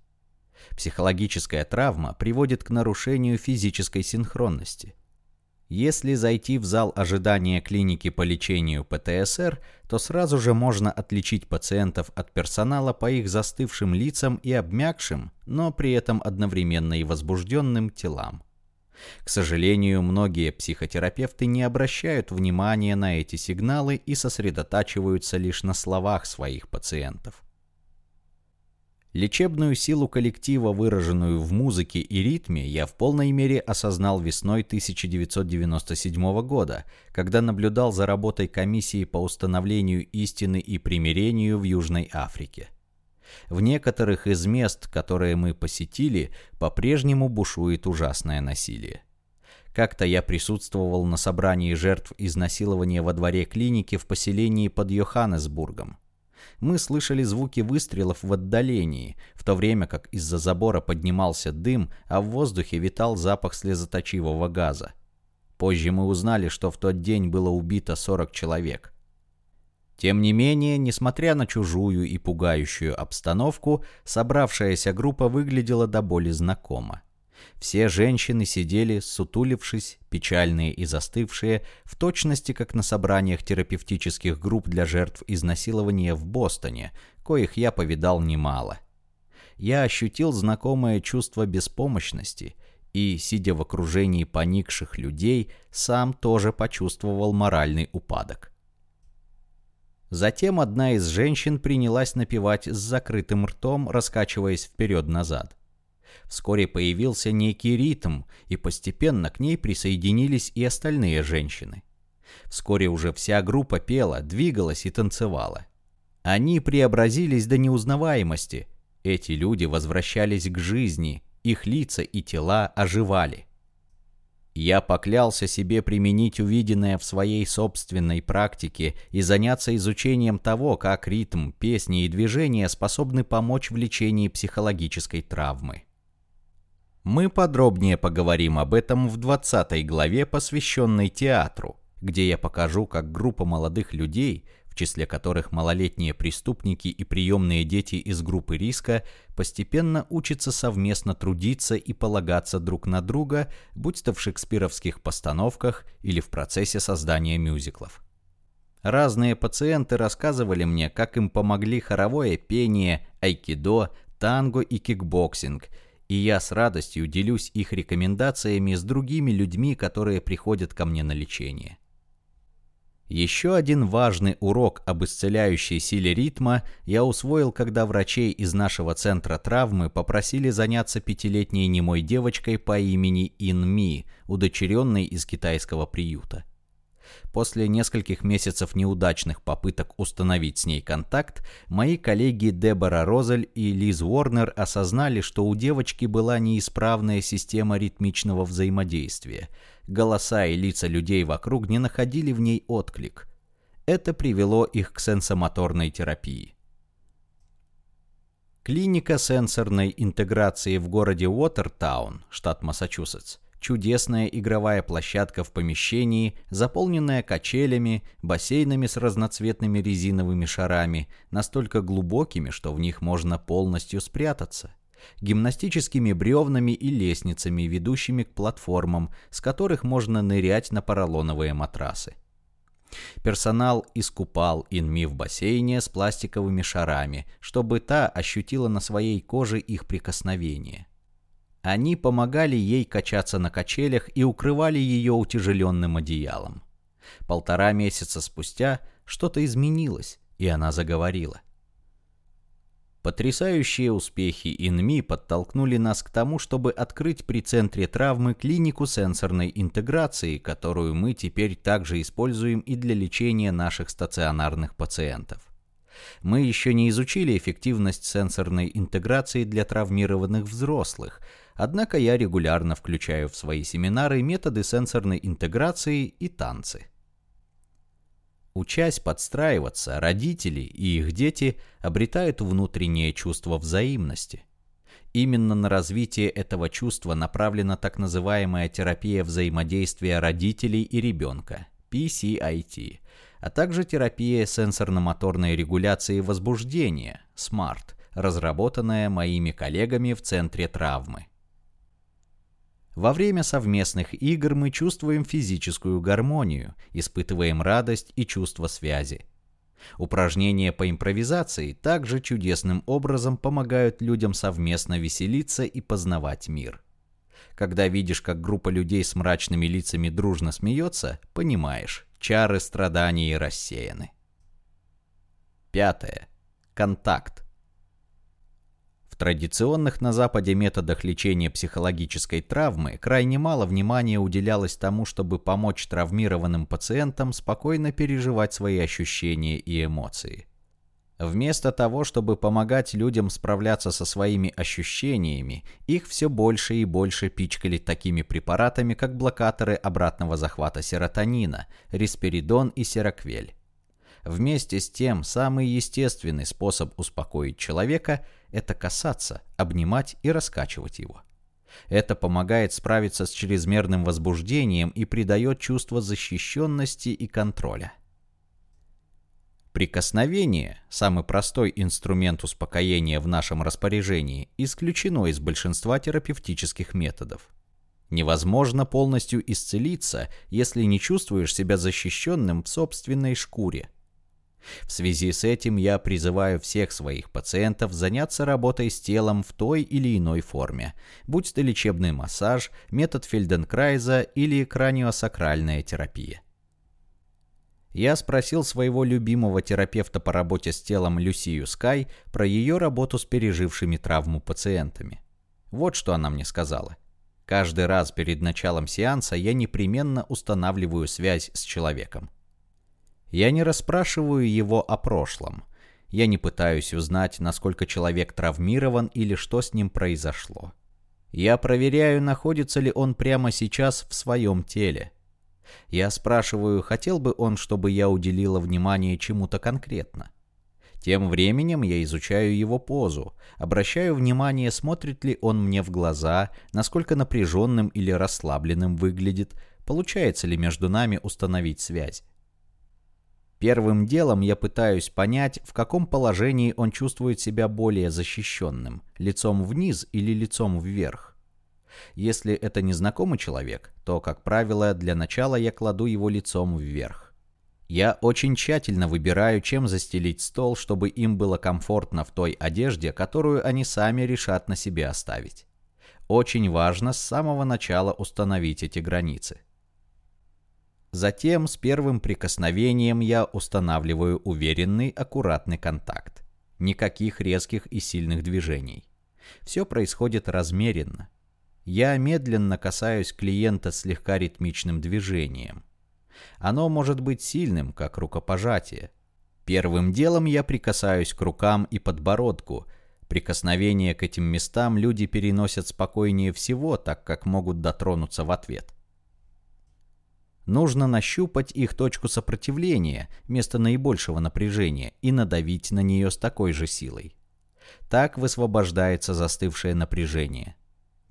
Психологическая травма приводит к нарушению физической синхронности. Если зайти в зал ожидания клиники по лечению ПТСР, то сразу же можно отличить пациентов от персонала по их застывшим лицам и обмякшим, но при этом одновременно и возбужденным телам. К сожалению, многие психотерапевты не обращают внимания на эти сигналы и сосредотачиваются лишь на словах своих пациентов. Лечебную силу коллектива, выраженную в музыке и ритме, я в полной мере осознал весной 1997 года, когда наблюдал за работой комиссии по установлению истины и примирению в Южной Африке. В некоторых из мест, которые мы посетили, по-прежнему бушует ужасное насилие. Как-то я присутствовал на собрании жертв изнасилования во дворе клиники в поселении под Йоханнесбургом. Мы слышали звуки выстрелов в отдалении, в то время как из-за забора поднимался дым, а в воздухе витал запах слезоточивого газа. Позже мы узнали, что в тот день было убито 40 человек. Тем не менее, несмотря на чужую и пугающую обстановку, собравшаяся группа выглядела до боли знакомо. Все женщины сидели, сутулившись, печальные и застывшие, в точности как на собраниях терапевтических групп для жертв изнасилования в Бостоне, коих я повидал немало. Я ощутил знакомое чувство беспомощности и, сидя в окружении поникших людей, сам тоже почувствовал моральный упадок. Затем одна из женщин принялась напевать с закрытым ртом, раскачиваясь вперед-назад. Вскоре появился некий ритм, и постепенно к ней присоединились и остальные женщины. Вскоре уже вся группа пела, двигалась и танцевала. Они преобразились до неузнаваемости. Эти люди возвращались к жизни, их лица и тела оживали. Я поклялся себе применить увиденное в своей собственной практике и заняться изучением того, как ритм, песни и движения способны помочь в лечении психологической травмы. Мы подробнее поговорим об этом в 20 главе, посвященной театру, где я покажу, как группа молодых людей, числе которых малолетние преступники и приемные дети из группы риска, постепенно учатся совместно трудиться и полагаться друг на друга, будь то в шекспировских постановках или в процессе создания мюзиклов. Разные пациенты рассказывали мне, как им помогли хоровое пение, айкидо, танго и кикбоксинг – и я с радостью делюсь их рекомендациями с другими людьми, которые приходят ко мне на лечение. Еще один важный урок об исцеляющей силе ритма я усвоил, когда врачей из нашего центра травмы попросили заняться пятилетней немой девочкой по имени Ин Ми, удочеренной из китайского приюта. После нескольких месяцев неудачных попыток установить с ней контакт, мои коллеги Дебора Розель и Лиз Уорнер осознали, что у девочки была неисправная система ритмичного взаимодействия. Голоса и лица людей вокруг не находили в ней отклик. Это привело их к сенсомоторной терапии. Клиника сенсорной интеграции в городе Уотертаун, штат Массачусетс, чудесная игровая площадка в помещении, заполненная качелями, бассейнами с разноцветными резиновыми шарами, настолько глубокими, что в них можно полностью спрятаться, гимнастическими бревнами и лестницами, ведущими к платформам, с которых можно нырять на поролоновые матрасы. Персонал искупал Инми в бассейне с пластиковыми шарами, чтобы та ощутила на своей коже их прикосновение. Они помогали ей качаться на качелях и укрывали ее утяжеленным одеялом. Полтора месяца спустя что-то изменилось, и она заговорила. Потрясающие успехи ИНМИ подтолкнули нас к тому, чтобы открыть при центре травмы клинику сенсорной интеграции, которую мы теперь также используем и для лечения наших стационарных пациентов. Мы еще не изучили эффективность сенсорной интеграции для травмированных взрослых, Однако я регулярно включаю в свои семинары методы сенсорной интеграции и танцы. Учась подстраиваться, родители и их дети обретают внутреннее чувство взаимности. Именно на развитие этого чувства направлена так называемая терапия взаимодействия родителей и ребенка, PCIT, а также терапия сенсорно-моторной регуляции возбуждения, SMART, разработанная моими коллегами в Центре травмы. Во время совместных игр мы чувствуем физическую гармонию, испытываем радость и чувство связи. Упражнения по импровизации также чудесным образом помогают людям совместно веселиться и познавать мир. Когда видишь, как группа людей с мрачными лицами дружно смеется, понимаешь, чары страданий рассеяны. Пятое. Контакт традиционных на Западе методах лечения психологической травмы крайне мало внимания уделялось тому, чтобы помочь травмированным пациентам спокойно переживать свои ощущения и эмоции. Вместо того, чтобы помогать людям справляться со своими ощущениями, их все больше и больше пичкали такими препаратами, как блокаторы обратного захвата серотонина, респиридон и сероквель. Вместе с тем, самый естественный способ успокоить человека – это касаться, обнимать и раскачивать его. Это помогает справиться с чрезмерным возбуждением и придает чувство защищенности и контроля. Прикосновение, самый простой инструмент успокоения в нашем распоряжении, исключено из большинства терапевтических методов. Невозможно полностью исцелиться, если не чувствуешь себя защищенным в собственной шкуре. В связи с этим я призываю всех своих пациентов заняться работой с телом в той или иной форме, будь то лечебный массаж, метод Фельденкрайза или краниосакральная терапия. Я спросил своего любимого терапевта по работе с телом Люсию Скай про ее работу с пережившими травму пациентами. Вот что она мне сказала. Каждый раз перед началом сеанса я непременно устанавливаю связь с человеком. Я не расспрашиваю его о прошлом. Я не пытаюсь узнать, насколько человек травмирован или что с ним произошло. Я проверяю, находится ли он прямо сейчас в своем теле – я спрашиваю, хотел бы он, чтобы я уделила внимание чему-то конкретно. Тем временем я изучаю его позу, обращаю внимание, смотрит ли он мне в глаза, насколько напряженным или расслабленным выглядит, получается ли между нами установить связь. Первым делом я пытаюсь понять, в каком положении он чувствует себя более защищенным, лицом вниз или лицом вверх. Если это незнакомый человек, то, как правило, для начала я кладу его лицом вверх. Я очень тщательно выбираю, чем застелить стол, чтобы им было комфортно в той одежде, которую они сами решат на себе оставить. Очень важно с самого начала установить эти границы. Затем с первым прикосновением я устанавливаю уверенный, аккуратный контакт. Никаких резких и сильных движений. Все происходит размеренно. Я медленно касаюсь клиента слегка ритмичным движением. Оно может быть сильным, как рукопожатие. Первым делом я прикасаюсь к рукам и подбородку. Прикосновение к этим местам люди переносят спокойнее всего, так как могут дотронуться в ответ. Нужно нащупать их точку сопротивления, место наибольшего напряжения, и надавить на нее с такой же силой. Так высвобождается застывшее напряжение.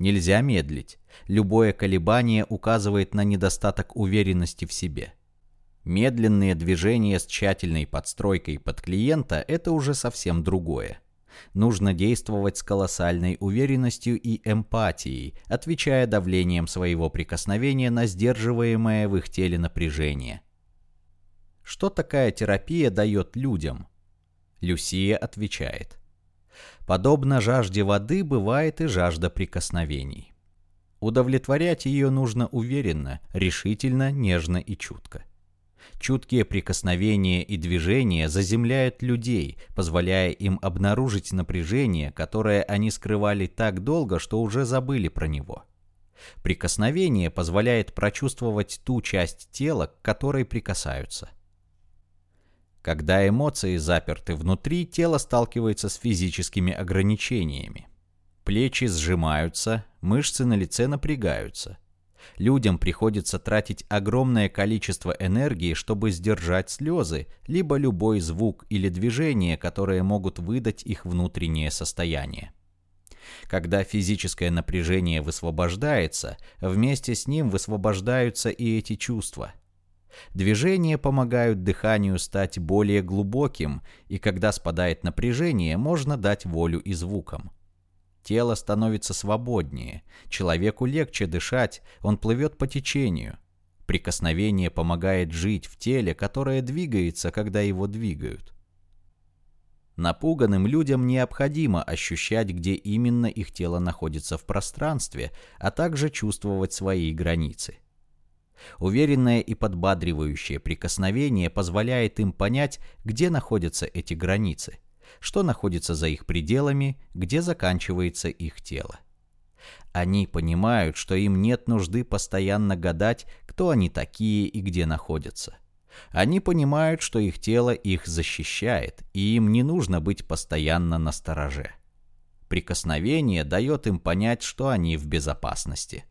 Нельзя медлить. Любое колебание указывает на недостаток уверенности в себе. Медленные движения с тщательной подстройкой под клиента – это уже совсем другое. Нужно действовать с колоссальной уверенностью и эмпатией, отвечая давлением своего прикосновения на сдерживаемое в их теле напряжение. Что такая терапия дает людям? Люсия отвечает. Подобно жажде воды бывает и жажда прикосновений. Удовлетворять ее нужно уверенно, решительно, нежно и чутко. Чуткие прикосновения и движения заземляют людей, позволяя им обнаружить напряжение, которое они скрывали так долго, что уже забыли про него. Прикосновение позволяет прочувствовать ту часть тела, к которой прикасаются. Когда эмоции заперты внутри, тело сталкивается с физическими ограничениями. Плечи сжимаются, мышцы на лице напрягаются. Людям приходится тратить огромное количество энергии, чтобы сдержать слезы, либо любой звук или движение, которые могут выдать их внутреннее состояние. Когда физическое напряжение высвобождается, вместе с ним высвобождаются и эти чувства – Движения помогают дыханию стать более глубоким, и когда спадает напряжение, можно дать волю и звукам. Тело становится свободнее, человеку легче дышать, он плывет по течению. Прикосновение помогает жить в теле, которое двигается, когда его двигают. Напуганным людям необходимо ощущать, где именно их тело находится в пространстве, а также чувствовать свои границы. Уверенное и подбадривающее прикосновение позволяет им понять, где находятся эти границы, что находится за их пределами, где заканчивается их тело. Они понимают, что им нет нужды постоянно гадать, кто они такие и где находятся. Они понимают, что их тело их защищает, и им не нужно быть постоянно на стороже. Прикосновение дает им понять, что они в безопасности.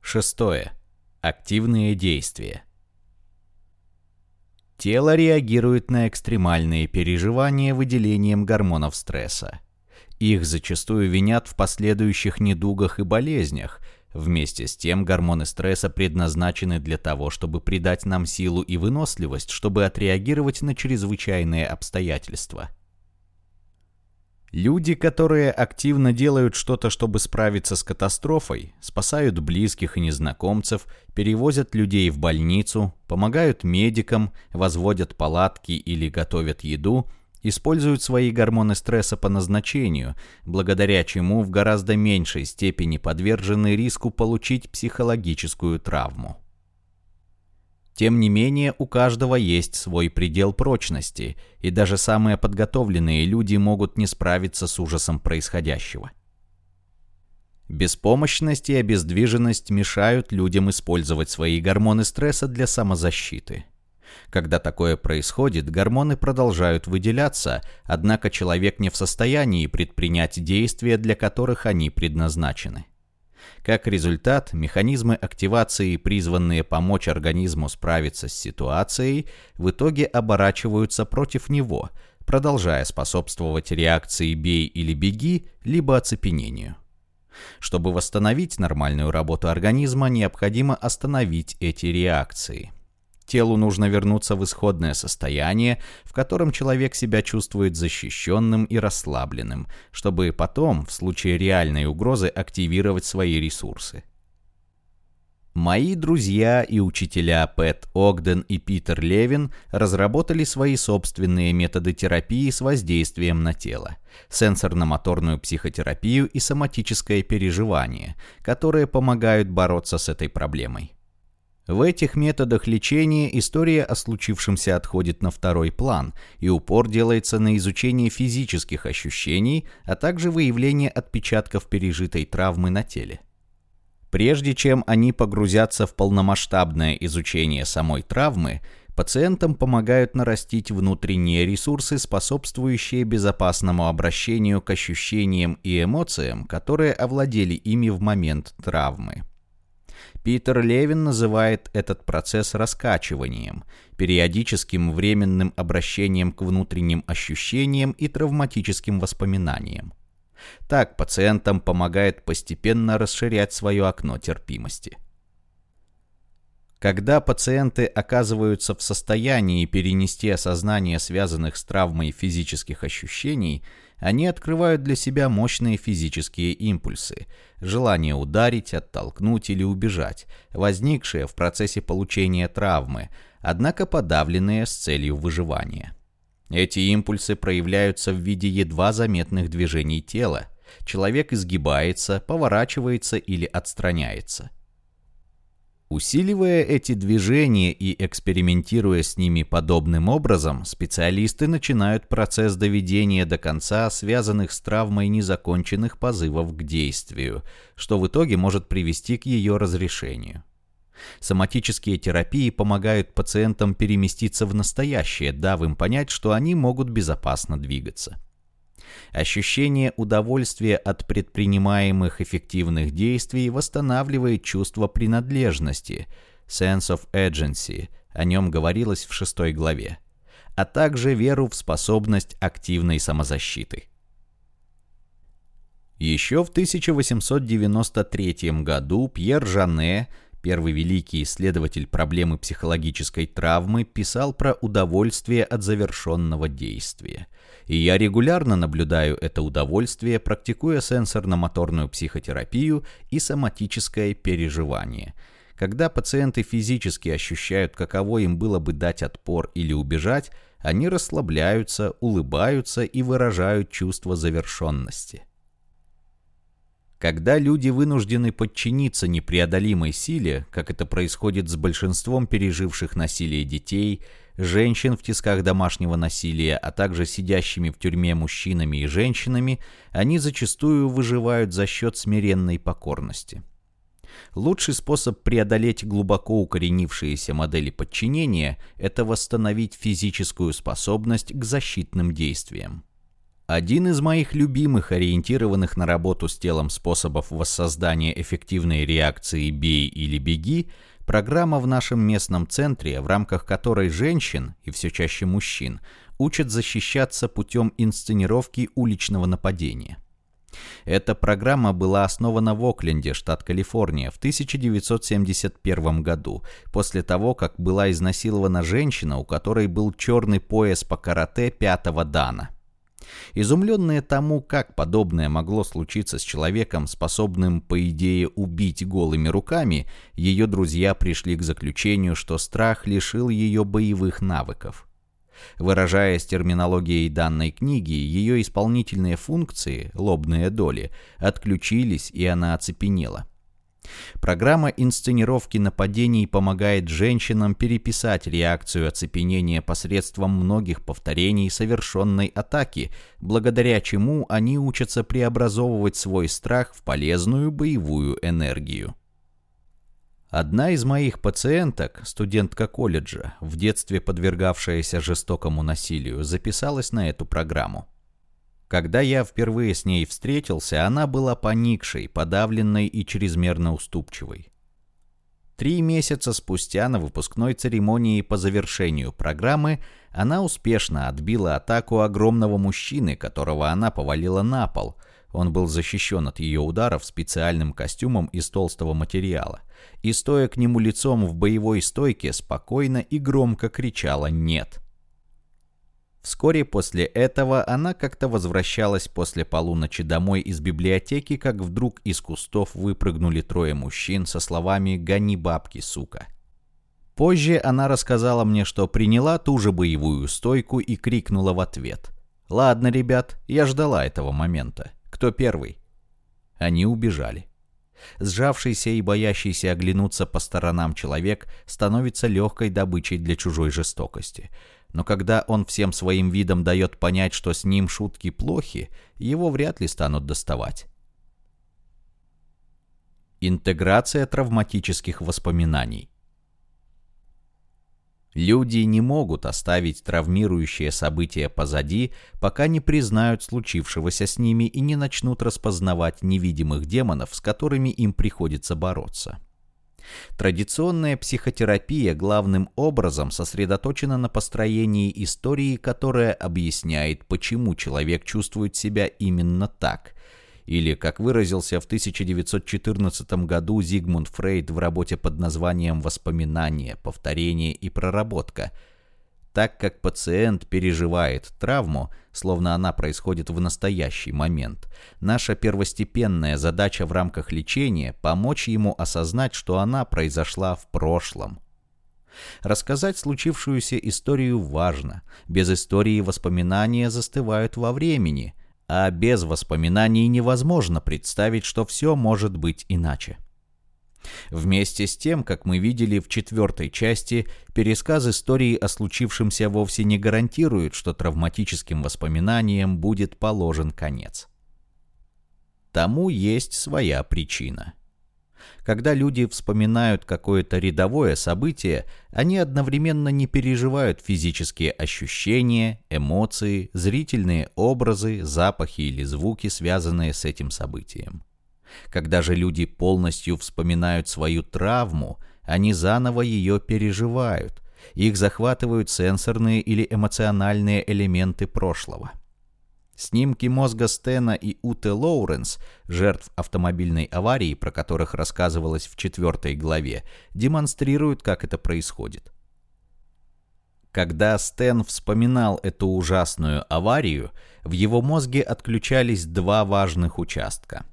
Шестое. Активные действия. Тело реагирует на экстремальные переживания выделением гормонов стресса. Их зачастую винят в последующих недугах и болезнях. Вместе с тем гормоны стресса предназначены для того, чтобы придать нам силу и выносливость, чтобы отреагировать на чрезвычайные обстоятельства – Люди, которые активно делают что-то, чтобы справиться с катастрофой, спасают близких и незнакомцев, перевозят людей в больницу, помогают медикам, возводят палатки или готовят еду, используют свои гормоны стресса по назначению, благодаря чему в гораздо меньшей степени подвержены риску получить психологическую травму. Тем не менее, у каждого есть свой предел прочности, и даже самые подготовленные люди могут не справиться с ужасом происходящего. Беспомощность и обездвиженность мешают людям использовать свои гормоны стресса для самозащиты. Когда такое происходит, гормоны продолжают выделяться, однако человек не в состоянии предпринять действия, для которых они предназначены. Как результат, механизмы активации, призванные помочь организму справиться с ситуацией, в итоге оборачиваются против него, продолжая способствовать реакции «бей или беги», либо оцепенению. Чтобы восстановить нормальную работу организма, необходимо остановить эти реакции – Телу нужно вернуться в исходное состояние, в котором человек себя чувствует защищенным и расслабленным, чтобы потом, в случае реальной угрозы, активировать свои ресурсы. Мои друзья и учителя Пэт Огден и Питер Левин разработали свои собственные методы терапии с воздействием на тело, сенсорно-моторную психотерапию и соматическое переживание, которые помогают бороться с этой проблемой. В этих методах лечения история о случившемся отходит на второй план, и упор делается на изучение физических ощущений, а также выявление отпечатков пережитой травмы на теле. Прежде чем они погрузятся в полномасштабное изучение самой травмы, пациентам помогают нарастить внутренние ресурсы, способствующие безопасному обращению к ощущениям и эмоциям, которые овладели ими в момент травмы. Питер Левин называет этот процесс раскачиванием, периодическим временным обращением к внутренним ощущениям и травматическим воспоминаниям. Так пациентам помогает постепенно расширять свое окно терпимости. Когда пациенты оказываются в состоянии перенести осознание связанных с травмой физических ощущений, они открывают для себя мощные физические импульсы, желание ударить, оттолкнуть или убежать, возникшие в процессе получения травмы, однако подавленные с целью выживания. Эти импульсы проявляются в виде едва заметных движений тела. Человек изгибается, поворачивается или отстраняется – Усиливая эти движения и экспериментируя с ними подобным образом, специалисты начинают процесс доведения до конца связанных с травмой незаконченных позывов к действию, что в итоге может привести к ее разрешению. Соматические терапии помогают пациентам переместиться в настоящее, дав им понять, что они могут безопасно двигаться. Ощущение удовольствия от предпринимаемых эффективных действий восстанавливает чувство принадлежности, sense of agency, о нем говорилось в шестой главе, а также веру в способность активной самозащиты. Еще в 1893 году Пьер Жанне Первый великий исследователь проблемы психологической травмы писал про удовольствие от завершенного действия. И я регулярно наблюдаю это удовольствие, практикуя сенсорно-моторную психотерапию и соматическое переживание. Когда пациенты физически ощущают, каково им было бы дать отпор или убежать, они расслабляются, улыбаются и выражают чувство завершенности. Когда люди вынуждены подчиниться непреодолимой силе, как это происходит с большинством переживших насилие детей, женщин в тисках домашнего насилия, а также сидящими в тюрьме мужчинами и женщинами, они зачастую выживают за счет смиренной покорности. Лучший способ преодолеть глубоко укоренившиеся модели подчинения – это восстановить физическую способность к защитным действиям. Один из моих любимых ориентированных на работу с телом способов воссоздания эффективной реакции «бей или беги» Программа в нашем местном центре, в рамках которой женщин, и все чаще мужчин, учат защищаться путем инсценировки уличного нападения. Эта программа была основана в Окленде, штат Калифорния, в 1971 году, после того, как была изнасилована женщина, у которой был черный пояс по карате пятого дана. Изумленные тому, как подобное могло случиться с человеком, способным, по идее, убить голыми руками, ее друзья пришли к заключению, что страх лишил ее боевых навыков. Выражаясь терминологией данной книги, ее исполнительные функции, лобные доли, отключились, и она оцепенела. Программа инсценировки нападений помогает женщинам переписать реакцию оцепенения посредством многих повторений совершенной атаки, благодаря чему они учатся преобразовывать свой страх в полезную боевую энергию. Одна из моих пациенток, студентка колледжа, в детстве подвергавшаяся жестокому насилию, записалась на эту программу. Когда я впервые с ней встретился, она была поникшей, подавленной и чрезмерно уступчивой. Три месяца спустя на выпускной церемонии по завершению программы она успешно отбила атаку огромного мужчины, которого она повалила на пол – он был защищен от ее ударов специальным костюмом из толстого материала. И стоя к нему лицом в боевой стойке, спокойно и громко кричала «нет». Вскоре после этого она как-то возвращалась после полуночи домой из библиотеки, как вдруг из кустов выпрыгнули трое мужчин со словами «гони бабки, сука». Позже она рассказала мне, что приняла ту же боевую стойку и крикнула в ответ «Ладно, ребят, я ждала этого момента». Кто первый? Они убежали. Сжавшийся и боящийся оглянуться по сторонам человек становится легкой добычей для чужой жестокости. Но когда он всем своим видом дает понять, что с ним шутки плохи, его вряд ли станут доставать. Интеграция травматических воспоминаний. Люди не могут оставить травмирующее событие позади, пока не признают случившегося с ними и не начнут распознавать невидимых демонов, с которыми им приходится бороться. Традиционная психотерапия главным образом сосредоточена на построении истории, которая объясняет, почему человек чувствует себя именно так – или, как выразился в 1914 году Зигмунд Фрейд в работе под названием «Воспоминание, повторение и проработка», так как пациент переживает травму, словно она происходит в настоящий момент, наша первостепенная задача в рамках лечения – помочь ему осознать, что она произошла в прошлом. Рассказать случившуюся историю важно. Без истории воспоминания застывают во времени – а без воспоминаний невозможно представить, что все может быть иначе. Вместе с тем, как мы видели в четвертой части, пересказ истории о случившемся вовсе не гарантирует, что травматическим воспоминаниям будет положен конец. Тому есть своя причина – когда люди вспоминают какое-то рядовое событие, они одновременно не переживают физические ощущения, эмоции, зрительные образы, запахи или звуки, связанные с этим событием. Когда же люди полностью вспоминают свою травму, они заново ее переживают. Их захватывают сенсорные или эмоциональные элементы прошлого. Снимки мозга Стена и Уты Лоуренс, жертв автомобильной аварии, про которых рассказывалось в четвертой главе, демонстрируют, как это происходит. Когда Стэн вспоминал эту ужасную аварию, в его мозге отключались два важных участка.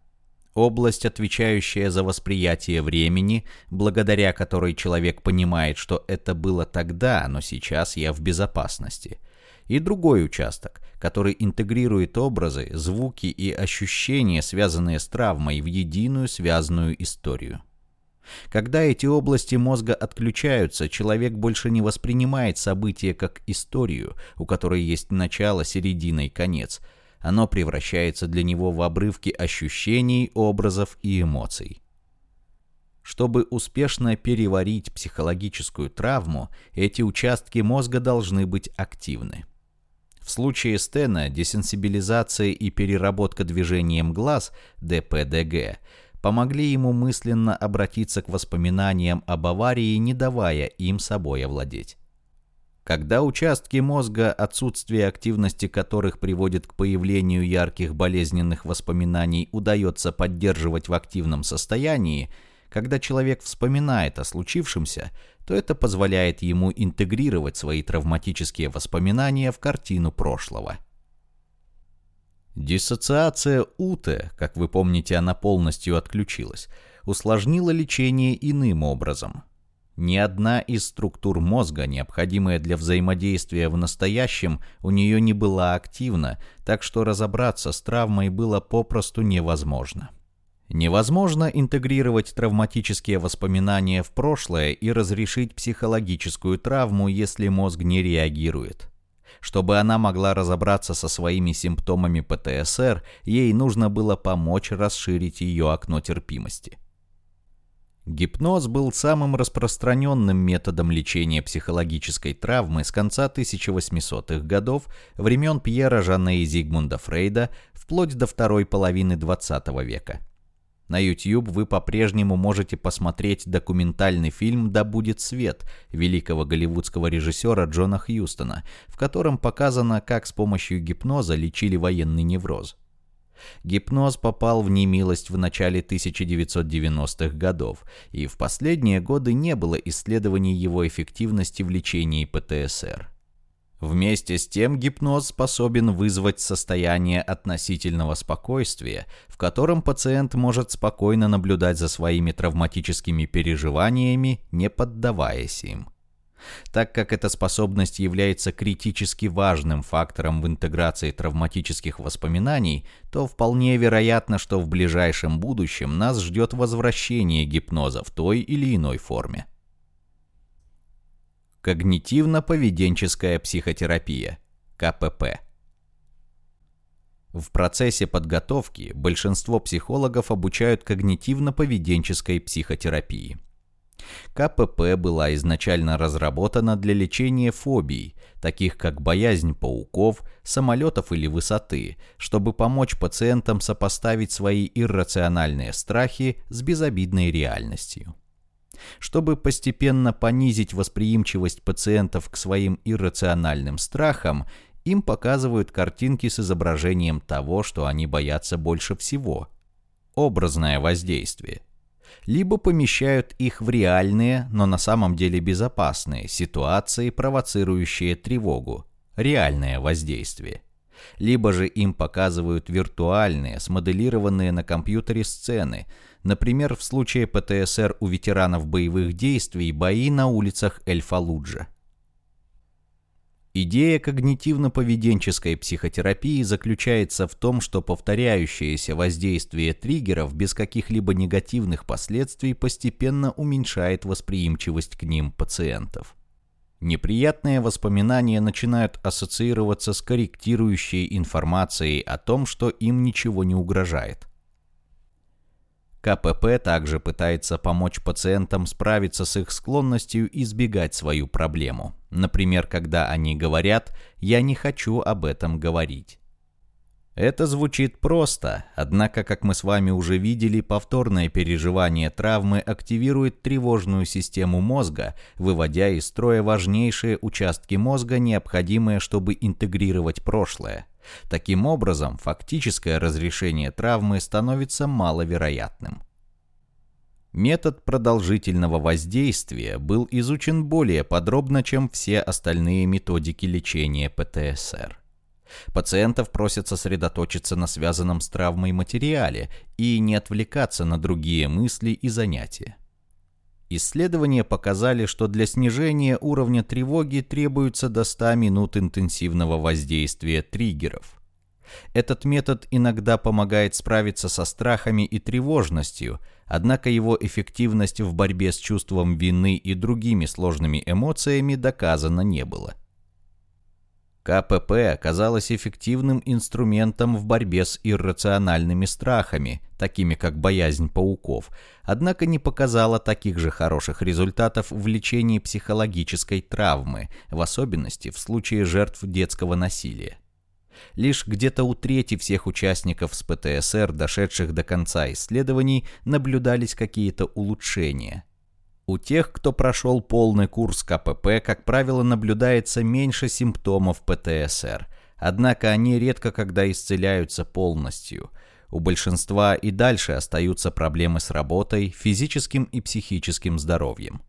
Область, отвечающая за восприятие времени, благодаря которой человек понимает, что это было тогда, но сейчас я в безопасности – и другой участок, который интегрирует образы, звуки и ощущения, связанные с травмой, в единую связанную историю. Когда эти области мозга отключаются, человек больше не воспринимает события как историю, у которой есть начало, середина и конец. Оно превращается для него в обрывки ощущений, образов и эмоций. Чтобы успешно переварить психологическую травму, эти участки мозга должны быть активны. В случае стена десенсибилизация и переработка движением глаз ДПДГ помогли ему мысленно обратиться к воспоминаниям об аварии, не давая им собой овладеть. Когда участки мозга, отсутствие активности которых приводит к появлению ярких болезненных воспоминаний, удается поддерживать в активном состоянии, когда человек вспоминает о случившемся, то это позволяет ему интегрировать свои травматические воспоминания в картину прошлого. Диссоциация УТ, как вы помните, она полностью отключилась, усложнила лечение иным образом. Ни одна из структур мозга, необходимая для взаимодействия в настоящем, у нее не была активна, так что разобраться с травмой было попросту невозможно. Невозможно интегрировать травматические воспоминания в прошлое и разрешить психологическую травму, если мозг не реагирует. Чтобы она могла разобраться со своими симптомами ПТСР, ей нужно было помочь расширить ее окно терпимости. Гипноз был самым распространенным методом лечения психологической травмы с конца 1800-х годов, времен Пьера Жанне и Зигмунда Фрейда, вплоть до второй половины XX века. На YouTube вы по-прежнему можете посмотреть документальный фильм «Да будет свет» великого голливудского режиссера Джона Хьюстона, в котором показано, как с помощью гипноза лечили военный невроз. Гипноз попал в немилость в начале 1990-х годов, и в последние годы не было исследований его эффективности в лечении ПТСР. Вместе с тем гипноз способен вызвать состояние относительного спокойствия, в котором пациент может спокойно наблюдать за своими травматическими переживаниями, не поддаваясь им. Так как эта способность является критически важным фактором в интеграции травматических воспоминаний, то вполне вероятно, что в ближайшем будущем нас ждет возвращение гипноза в той или иной форме. Когнитивно-поведенческая психотерапия, КПП. В процессе подготовки большинство психологов обучают когнитивно-поведенческой психотерапии. КПП была изначально разработана для лечения фобий, таких как боязнь пауков, самолетов или высоты, чтобы помочь пациентам сопоставить свои иррациональные страхи с безобидной реальностью. Чтобы постепенно понизить восприимчивость пациентов к своим иррациональным страхам, им показывают картинки с изображением того, что они боятся больше всего. Образное воздействие. Либо помещают их в реальные, но на самом деле безопасные ситуации, провоцирующие тревогу. Реальное воздействие либо же им показывают виртуальные, смоделированные на компьютере сцены, например, в случае ПТСР у ветеранов боевых действий бои на улицах Эль-Фалуджа. Идея когнитивно-поведенческой психотерапии заключается в том, что повторяющееся воздействие триггеров без каких-либо негативных последствий постепенно уменьшает восприимчивость к ним пациентов. Неприятные воспоминания начинают ассоциироваться с корректирующей информацией о том, что им ничего не угрожает. КПП также пытается помочь пациентам справиться с их склонностью избегать свою проблему. Например, когда они говорят «я не хочу об этом говорить». Это звучит просто, однако, как мы с вами уже видели, повторное переживание травмы активирует тревожную систему мозга, выводя из строя важнейшие участки мозга, необходимые, чтобы интегрировать прошлое. Таким образом, фактическое разрешение травмы становится маловероятным. Метод продолжительного воздействия был изучен более подробно, чем все остальные методики лечения ПТСР. Пациентов просят сосредоточиться на связанном с травмой материале и не отвлекаться на другие мысли и занятия. Исследования показали, что для снижения уровня тревоги требуется до 100 минут интенсивного воздействия триггеров. Этот метод иногда помогает справиться со страхами и тревожностью, однако его эффективность в борьбе с чувством вины и другими сложными эмоциями доказана не было. КПП оказалась эффективным инструментом в борьбе с иррациональными страхами, такими как боязнь пауков, однако не показала таких же хороших результатов в лечении психологической травмы, в особенности в случае жертв детского насилия. Лишь где-то у трети всех участников с ПТСР, дошедших до конца исследований, наблюдались какие-то улучшения. У тех, кто прошел полный курс КПП, как правило, наблюдается меньше симптомов ПТСР, однако они редко когда исцеляются полностью. У большинства и дальше остаются проблемы с работой, физическим и психическим здоровьем.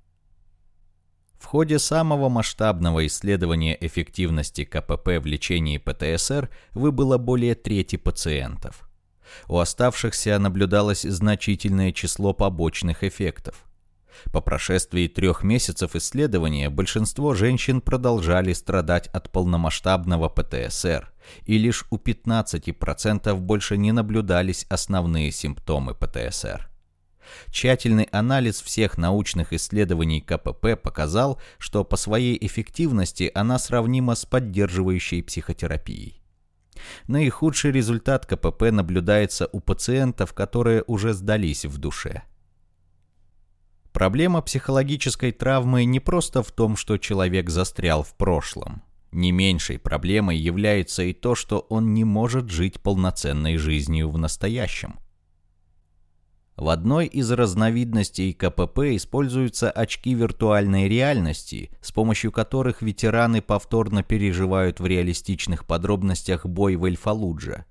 В ходе самого масштабного исследования эффективности КПП в лечении ПТСР выбыло более трети пациентов. У оставшихся наблюдалось значительное число побочных эффектов. По прошествии трех месяцев исследования большинство женщин продолжали страдать от полномасштабного ПТСР, и лишь у 15% больше не наблюдались основные симптомы ПТСР. Тщательный анализ всех научных исследований КПП показал, что по своей эффективности она сравнима с поддерживающей психотерапией. Наихудший результат КПП наблюдается у пациентов, которые уже сдались в душе. Проблема психологической травмы не просто в том, что человек застрял в прошлом. Не меньшей проблемой является и то, что он не может жить полноценной жизнью в настоящем. В одной из разновидностей КПП используются очки виртуальной реальности, с помощью которых ветераны повторно переживают в реалистичных подробностях бой в Эльфалудже.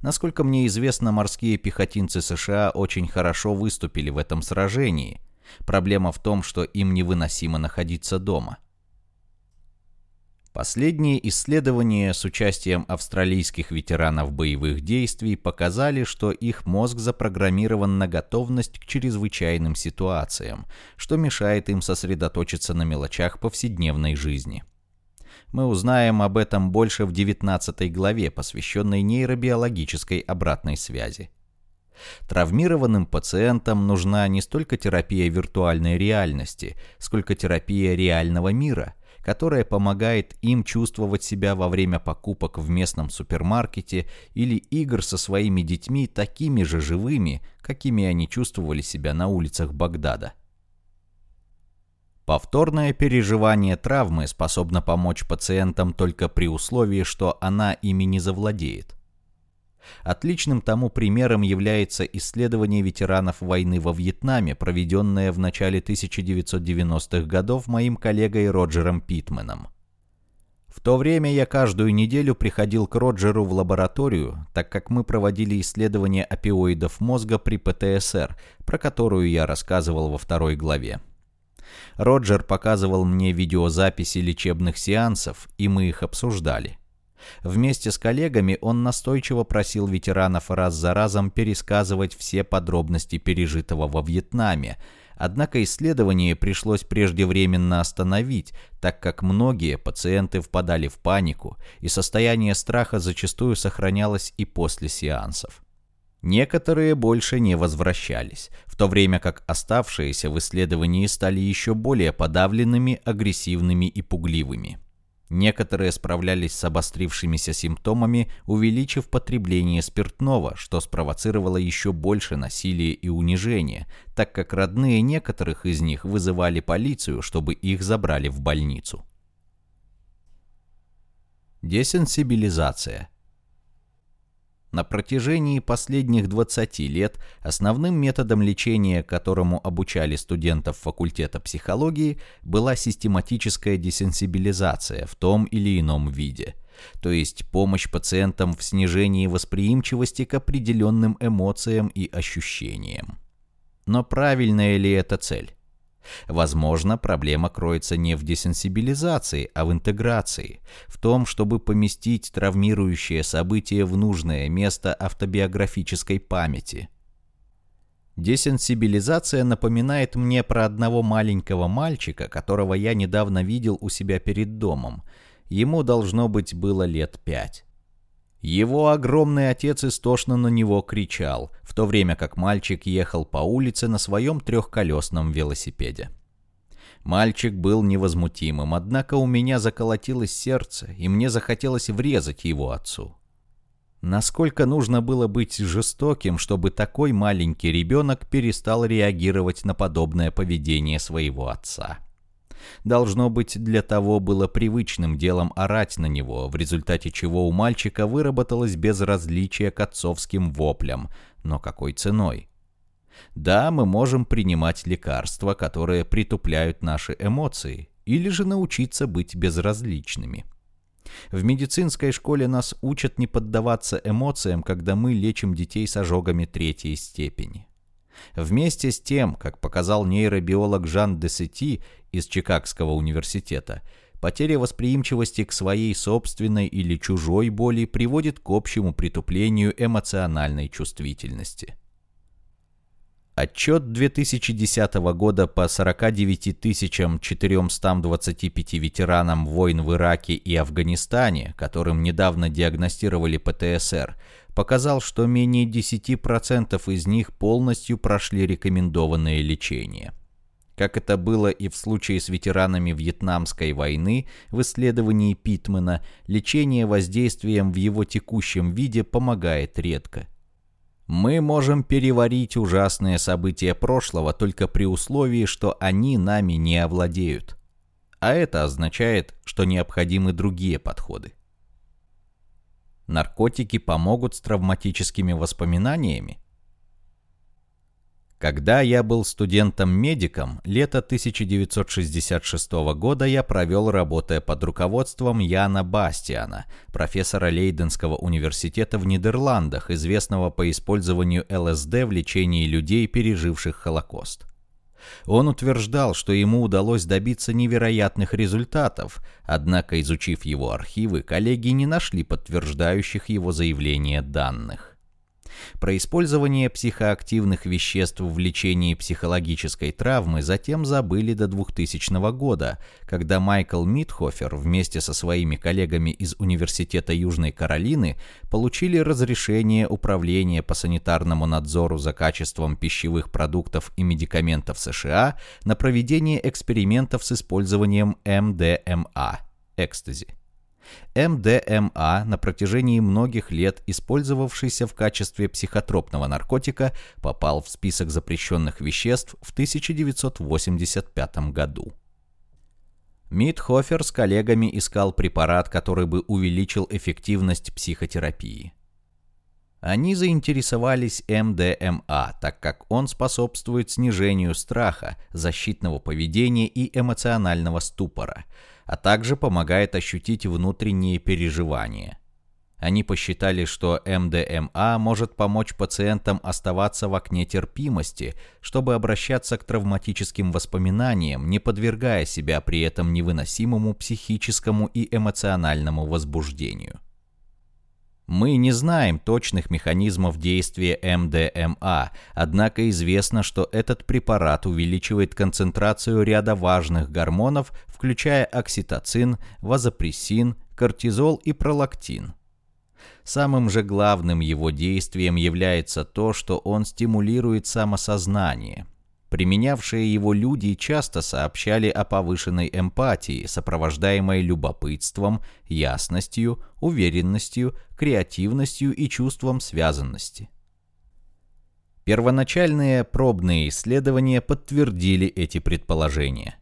Насколько мне известно, морские пехотинцы США очень хорошо выступили в этом сражении. Проблема в том, что им невыносимо находиться дома. Последние исследования с участием австралийских ветеранов боевых действий показали, что их мозг запрограммирован на готовность к чрезвычайным ситуациям, что мешает им сосредоточиться на мелочах повседневной жизни. Мы узнаем об этом больше в 19 главе, посвященной нейробиологической обратной связи. Травмированным пациентам нужна не столько терапия виртуальной реальности, сколько терапия реального мира – которая помогает им чувствовать себя во время покупок в местном супермаркете или игр со своими детьми такими же живыми, какими они чувствовали себя на улицах Багдада. Повторное переживание травмы способно помочь пациентам только при условии, что она ими не завладеет. Отличным тому примером является исследование ветеранов войны во Вьетнаме, проведенное в начале 1990-х годов моим коллегой Роджером Питменом. В то время я каждую неделю приходил к Роджеру в лабораторию, так как мы проводили исследование опиоидов мозга при ПТСР, про которую я рассказывал во второй главе. Роджер показывал мне видеозаписи лечебных сеансов, и мы их обсуждали. Вместе с коллегами он настойчиво просил ветеранов раз за разом пересказывать все подробности пережитого во Вьетнаме, однако исследование пришлось преждевременно остановить, так как многие пациенты впадали в панику, и состояние страха зачастую сохранялось и после сеансов. Некоторые больше не возвращались, в то время как оставшиеся в исследовании стали еще более подавленными, агрессивными и пугливыми. Некоторые справлялись с обострившимися симптомами, увеличив потребление спиртного, что спровоцировало еще больше насилия и унижения, так как родные некоторых из них вызывали полицию, чтобы их забрали в больницу. Десенсибилизация – на протяжении последних 20 лет основным методом лечения, которому обучали студентов факультета психологии, была систематическая десенсибилизация в том или ином виде, то есть помощь пациентам в снижении восприимчивости к определенным эмоциям и ощущениям. Но правильная ли эта цель? Возможно, проблема кроется не в десенсибилизации, а в интеграции, в том, чтобы поместить травмирующее событие в нужное место автобиографической памяти. Десенсибилизация напоминает мне про одного маленького мальчика, которого я недавно видел у себя перед домом. Ему должно быть было лет пять. Его огромный отец истошно на него кричал, в то время как мальчик ехал по улице на своем трехколесном велосипеде. Мальчик был невозмутимым, однако у меня заколотилось сердце, и мне захотелось врезать его отцу. Насколько нужно было быть жестоким, чтобы такой маленький ребенок перестал реагировать на подобное поведение своего отца? Должно быть, для того было привычным делом орать на него, в результате чего у мальчика выработалось безразличие к отцовским воплям. Но какой ценой? Да, мы можем принимать лекарства, которые притупляют наши эмоции, или же научиться быть безразличными. В медицинской школе нас учат не поддаваться эмоциям, когда мы лечим детей с ожогами третьей степени. Вместе с тем, как показал нейробиолог Жан Десети из Чикагского университета, потеря восприимчивости к своей собственной или чужой боли приводит к общему притуплению эмоциональной чувствительности. Отчет 2010 года по 49 425 ветеранам войн в Ираке и Афганистане, которым недавно диагностировали ПТСР, показал, что менее 10% из них полностью прошли рекомендованное лечение. Как это было и в случае с ветеранами Вьетнамской войны, в исследовании Питмана лечение воздействием в его текущем виде помогает редко – мы можем переварить ужасные события прошлого только при условии, что они нами не овладеют. А это означает, что необходимы другие подходы. Наркотики помогут с травматическими воспоминаниями? Когда я был студентом-медиком, лето 1966 года я провел, работая под руководством Яна Бастиана, профессора Лейденского университета в Нидерландах, известного по использованию ЛСД в лечении людей, переживших Холокост. Он утверждал, что ему удалось добиться невероятных результатов, однако, изучив его архивы, коллеги не нашли подтверждающих его заявление данных. Про использование психоактивных веществ в лечении психологической травмы затем забыли до 2000 года, когда Майкл Митхофер вместе со своими коллегами из Университета Южной Каролины получили разрешение Управления по санитарному надзору за качеством пищевых продуктов и медикаментов США на проведение экспериментов с использованием МДМА – экстази. МДМА на протяжении многих лет, использовавшийся в качестве психотропного наркотика, попал в список запрещенных веществ в 1985 году. Митхофер с коллегами искал препарат, который бы увеличил эффективность психотерапии. Они заинтересовались МДМА, так как он способствует снижению страха, защитного поведения и эмоционального ступора – а также помогает ощутить внутренние переживания. Они посчитали, что МДМА может помочь пациентам оставаться в окне терпимости, чтобы обращаться к травматическим воспоминаниям, не подвергая себя при этом невыносимому психическому и эмоциональному возбуждению. Мы не знаем точных механизмов действия МДМА, однако известно, что этот препарат увеличивает концентрацию ряда важных гормонов, включая окситоцин, вазопрессин, кортизол и пролактин. Самым же главным его действием является то, что он стимулирует самосознание – Применявшие его люди часто сообщали о повышенной эмпатии, сопровождаемой любопытством, ясностью, уверенностью, креативностью и чувством связанности. Первоначальные пробные исследования подтвердили эти предположения.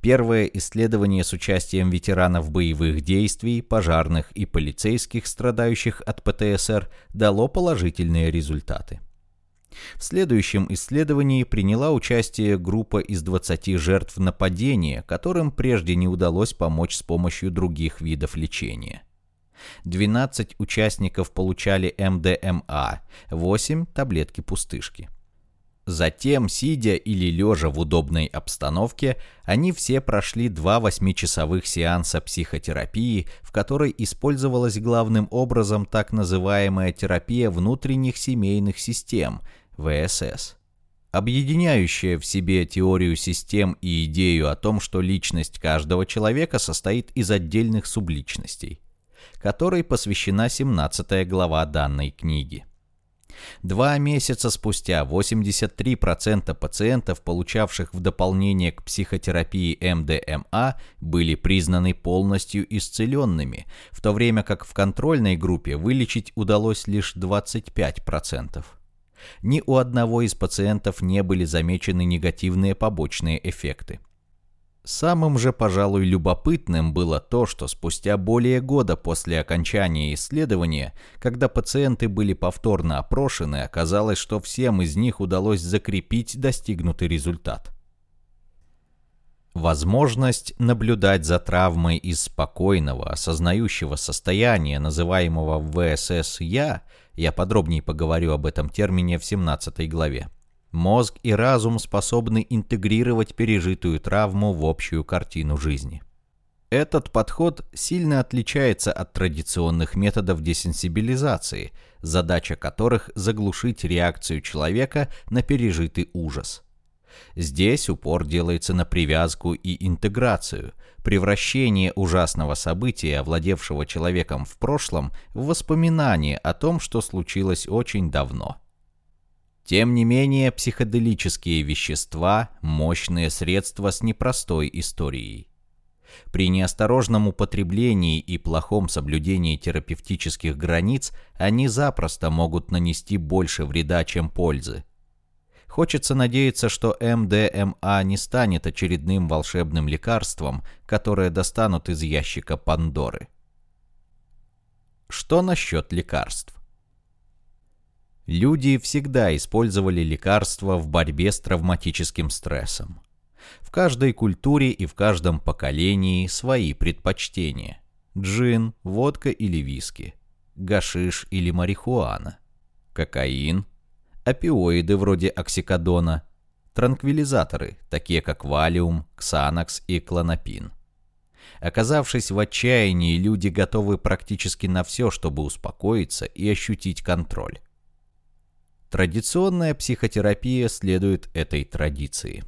Первое исследование с участием ветеранов боевых действий, пожарных и полицейских, страдающих от ПТСР, дало положительные результаты. В следующем исследовании приняла участие группа из 20 жертв нападения, которым прежде не удалось помочь с помощью других видов лечения. 12 участников получали МДМА, 8 – таблетки-пустышки. Затем, сидя или лежа в удобной обстановке, они все прошли два восьмичасовых сеанса психотерапии, в которой использовалась главным образом так называемая терапия внутренних семейных систем – ВСС, объединяющая в себе теорию систем и идею о том, что личность каждого человека состоит из отдельных субличностей, которой посвящена 17 глава данной книги. Два месяца спустя 83% пациентов, получавших в дополнение к психотерапии МДМА, были признаны полностью исцеленными, в то время как в контрольной группе вылечить удалось лишь 25%. Ни у одного из пациентов не были замечены негативные побочные эффекты. Самым же, пожалуй, любопытным было то, что спустя более года после окончания исследования, когда пациенты были повторно опрошены, оказалось, что всем из них удалось закрепить достигнутый результат. Возможность наблюдать за травмой из спокойного, осознающего состояния, называемого в ВСС «я», я подробнее поговорю об этом термине в 17 главе, Мозг и разум способны интегрировать пережитую травму в общую картину жизни. Этот подход сильно отличается от традиционных методов десенсибилизации, задача которых заглушить реакцию человека на пережитый ужас. Здесь упор делается на привязку и интеграцию, превращение ужасного события, овладевшего человеком в прошлом, в воспоминание о том, что случилось очень давно. Тем не менее, психоделические вещества – мощные средства с непростой историей. При неосторожном употреблении и плохом соблюдении терапевтических границ они запросто могут нанести больше вреда, чем пользы. Хочется надеяться, что МДМА не станет очередным волшебным лекарством, которое достанут из ящика Пандоры. Что насчет лекарств? Люди всегда использовали лекарства в борьбе с травматическим стрессом. В каждой культуре и в каждом поколении свои предпочтения. Джин, водка или виски, гашиш или марихуана, кокаин, опиоиды вроде оксикодона, транквилизаторы, такие как валиум, ксанакс и клонопин. Оказавшись в отчаянии, люди готовы практически на все, чтобы успокоиться и ощутить контроль. Традиционная психотерапия следует этой традиции.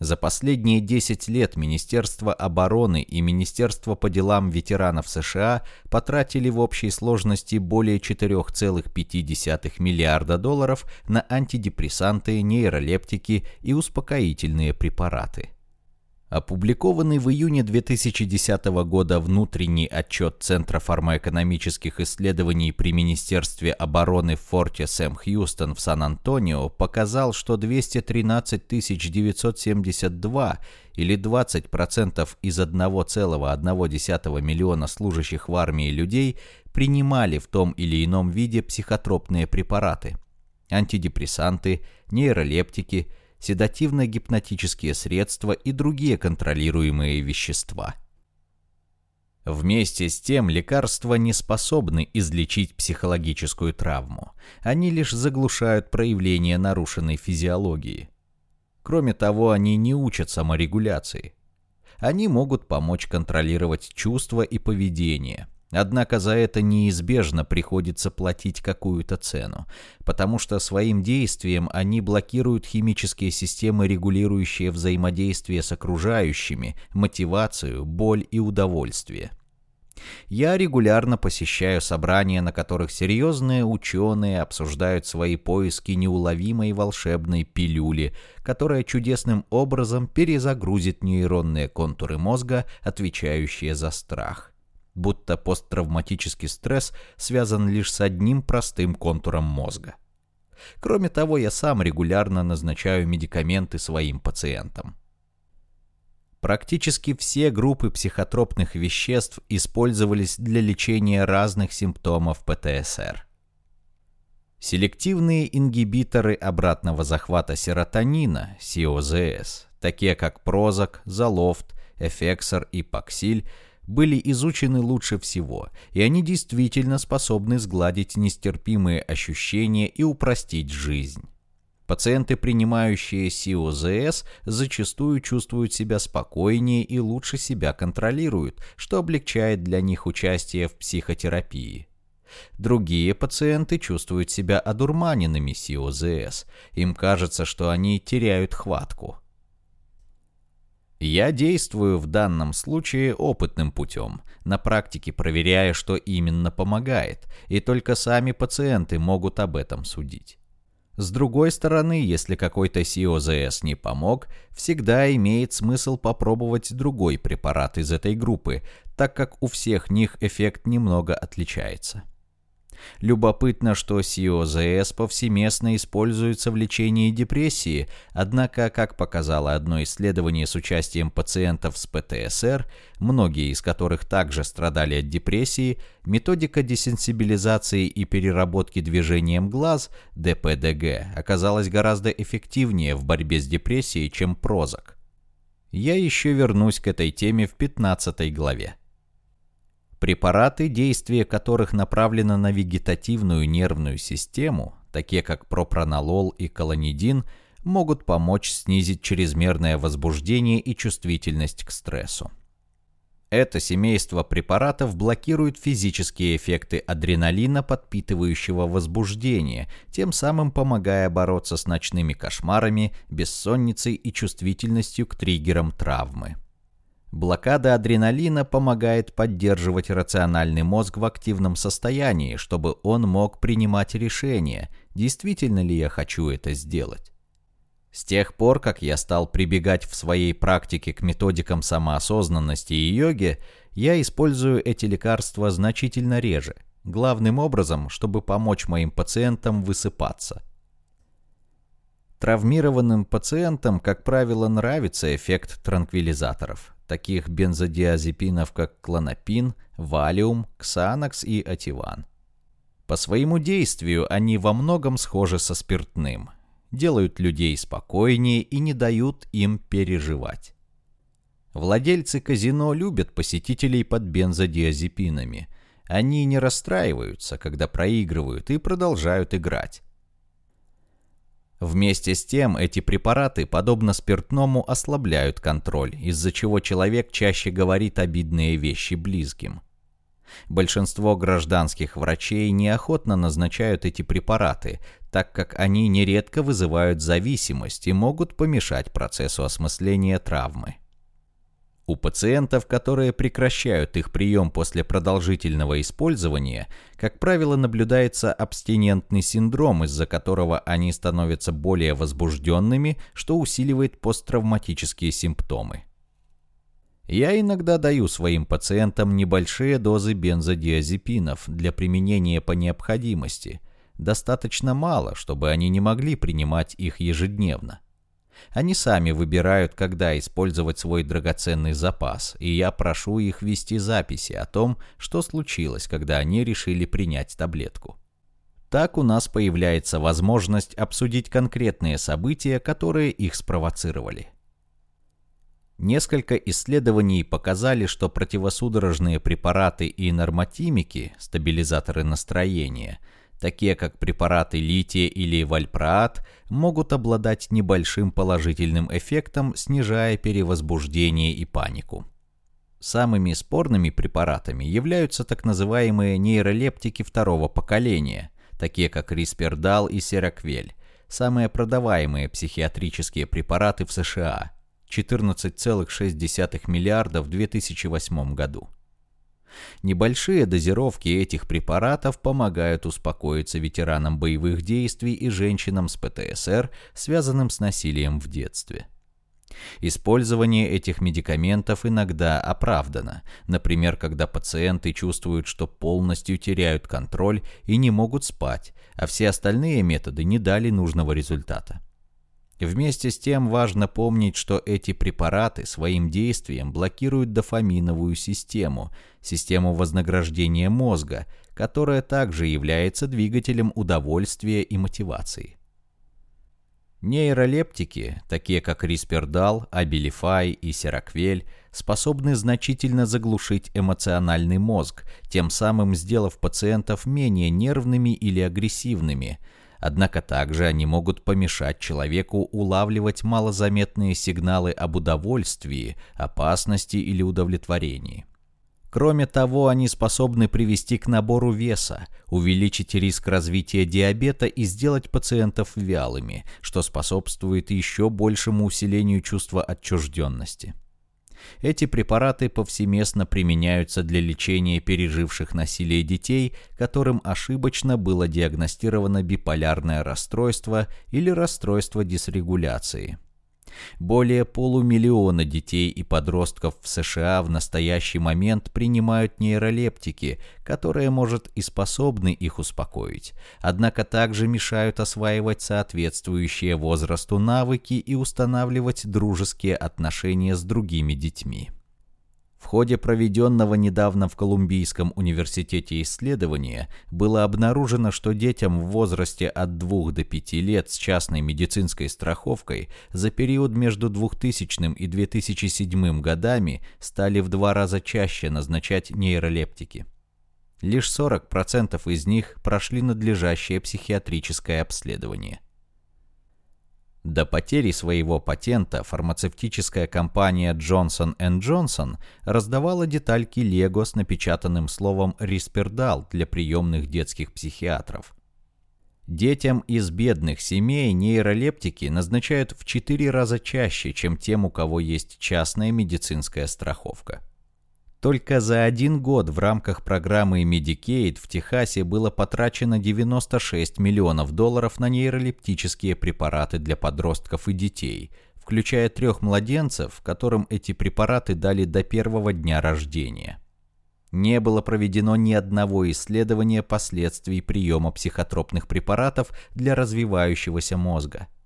За последние 10 лет Министерство обороны и Министерство по делам ветеранов США потратили в общей сложности более 4,5 миллиарда долларов на антидепрессанты, нейролептики и успокоительные препараты. Опубликованный в июне 2010 года внутренний отчет Центра фармакономических исследований при Министерстве обороны в форте Сэм Хьюстон в Сан-Антонио показал, что 213 972 или 20% из 1,1 миллиона служащих в армии людей принимали в том или ином виде психотропные препараты, антидепрессанты, нейролептики, седативно-гипнотические средства и другие контролируемые вещества. Вместе с тем лекарства не способны излечить психологическую травму, они лишь заглушают проявление нарушенной физиологии. Кроме того, они не учат саморегуляции. Они могут помочь контролировать чувства и поведение – Однако за это неизбежно приходится платить какую-то цену, потому что своим действием они блокируют химические системы, регулирующие взаимодействие с окружающими, мотивацию, боль и удовольствие. Я регулярно посещаю собрания, на которых серьезные ученые обсуждают свои поиски неуловимой волшебной пилюли, которая чудесным образом перезагрузит нейронные контуры мозга, отвечающие за страх будто посттравматический стресс связан лишь с одним простым контуром мозга. Кроме того, я сам регулярно назначаю медикаменты своим пациентам. Практически все группы психотропных веществ использовались для лечения разных симптомов ПТСР. Селективные ингибиторы обратного захвата серотонина, СИОЗС, такие как Прозак, Залофт, Эфексор и Паксиль, были изучены лучше всего, и они действительно способны сгладить нестерпимые ощущения и упростить жизнь. Пациенты, принимающие СИОЗС, зачастую чувствуют себя спокойнее и лучше себя контролируют, что облегчает для них участие в психотерапии. Другие пациенты чувствуют себя одурманенными СИОЗС. Им кажется, что они теряют хватку. Я действую в данном случае опытным путем, на практике проверяя, что именно помогает, и только сами пациенты могут об этом судить. С другой стороны, если какой-то СИОЗС не помог, всегда имеет смысл попробовать другой препарат из этой группы, так как у всех них эффект немного отличается. Любопытно, что СИОЗС повсеместно используется в лечении депрессии, однако, как показало одно исследование с участием пациентов с ПТСР, многие из которых также страдали от депрессии, методика десенсибилизации и переработки движением глаз, ДПДГ, оказалась гораздо эффективнее в борьбе с депрессией, чем прозак. Я еще вернусь к этой теме в 15 главе. Препараты, действие которых направлено на вегетативную нервную систему, такие как пропранолол и колонидин, могут помочь снизить чрезмерное возбуждение и чувствительность к стрессу. Это семейство препаратов блокирует физические эффекты адреналина, подпитывающего возбуждение, тем самым помогая бороться с ночными кошмарами, бессонницей и чувствительностью к триггерам травмы. Блокада адреналина помогает поддерживать рациональный мозг в активном состоянии, чтобы он мог принимать решения, действительно ли я хочу это сделать. С тех пор, как я стал прибегать в своей практике к методикам самоосознанности и йоги, я использую эти лекарства значительно реже, главным образом, чтобы помочь моим пациентам высыпаться. Травмированным пациентам, как правило, нравится эффект транквилизаторов, таких бензодиазепинов, как клонопин, валиум, ксанакс и ативан. По своему действию они во многом схожи со спиртным, делают людей спокойнее и не дают им переживать. Владельцы казино любят посетителей под бензодиазепинами. Они не расстраиваются, когда проигрывают и продолжают играть. Вместе с тем эти препараты, подобно спиртному, ослабляют контроль, из-за чего человек чаще говорит обидные вещи близким. Большинство гражданских врачей неохотно назначают эти препараты, так как они нередко вызывают зависимость и могут помешать процессу осмысления травмы. У пациентов, которые прекращают их прием после продолжительного использования, как правило, наблюдается абстинентный синдром, из-за которого они становятся более возбужденными, что усиливает посттравматические симптомы. Я иногда даю своим пациентам небольшие дозы бензодиазепинов для применения по необходимости. Достаточно мало, чтобы они не могли принимать их ежедневно. Они сами выбирают, когда использовать свой драгоценный запас, и я прошу их вести записи о том, что случилось, когда они решили принять таблетку. Так у нас появляется возможность обсудить конкретные события, которые их спровоцировали. Несколько исследований показали, что противосудорожные препараты и нормотимики, стабилизаторы настроения – такие как препараты лития или вальпроат, могут обладать небольшим положительным эффектом, снижая перевозбуждение и панику. Самыми спорными препаратами являются так называемые нейролептики второго поколения, такие как Риспердал и Сераквель, самые продаваемые психиатрические препараты в США – 14,6 миллиарда в 2008 году. Небольшие дозировки этих препаратов помогают успокоиться ветеранам боевых действий и женщинам с ПТСР, связанным с насилием в детстве. Использование этих медикаментов иногда оправдано, например, когда пациенты чувствуют, что полностью теряют контроль и не могут спать, а все остальные методы не дали нужного результата. Вместе с тем важно помнить, что эти препараты своим действием блокируют дофаминовую систему, систему вознаграждения мозга, которая также является двигателем удовольствия и мотивации. Нейролептики, такие как Риспердал, Абилифай и Сераквель, способны значительно заглушить эмоциональный мозг, тем самым сделав пациентов менее нервными или агрессивными – Однако также они могут помешать человеку улавливать малозаметные сигналы об удовольствии, опасности или удовлетворении. Кроме того, они способны привести к набору веса, увеличить риск развития диабета и сделать пациентов вялыми, что способствует еще большему усилению чувства отчужденности. Эти препараты повсеместно применяются для лечения переживших насилие детей, которым ошибочно было диагностировано биполярное расстройство или расстройство дисрегуляции. Более полумиллиона детей и подростков в США в настоящий момент принимают нейролептики, которые, может, и способны их успокоить, однако также мешают осваивать соответствующие возрасту навыки и устанавливать дружеские отношения с другими детьми. В ходе проведенного недавно в Колумбийском университете исследования было обнаружено, что детям в возрасте от 2 до 5 лет с частной медицинской страховкой за период между 2000 и 2007 годами стали в два раза чаще назначать нейролептики. Лишь 40% из них прошли надлежащее психиатрическое обследование. До потери своего патента фармацевтическая компания Johnson Johnson раздавала детальки Лего с напечатанным словом «риспердал» для приемных детских психиатров. Детям из бедных семей нейролептики назначают в 4 раза чаще, чем тем, у кого есть частная медицинская страховка. Только за один год в рамках программы Medicaid в Техасе было потрачено 96 миллионов долларов на нейролептические препараты для подростков и детей, включая трех младенцев, которым эти препараты дали до первого дня рождения. Не было проведено ни одного исследования последствий приема психотропных препаратов для развивающегося мозга –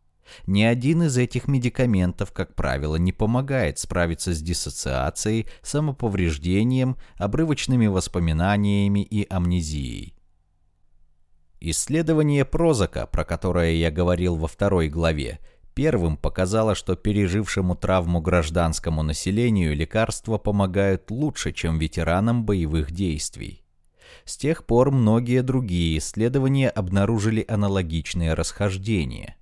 ни один из этих медикаментов, как правило, не помогает справиться с диссоциацией, самоповреждением, обрывочными воспоминаниями и амнезией. Исследование Прозака, про которое я говорил во второй главе, первым показало, что пережившему травму гражданскому населению лекарства помогают лучше, чем ветеранам боевых действий. С тех пор многие другие исследования обнаружили аналогичные расхождения –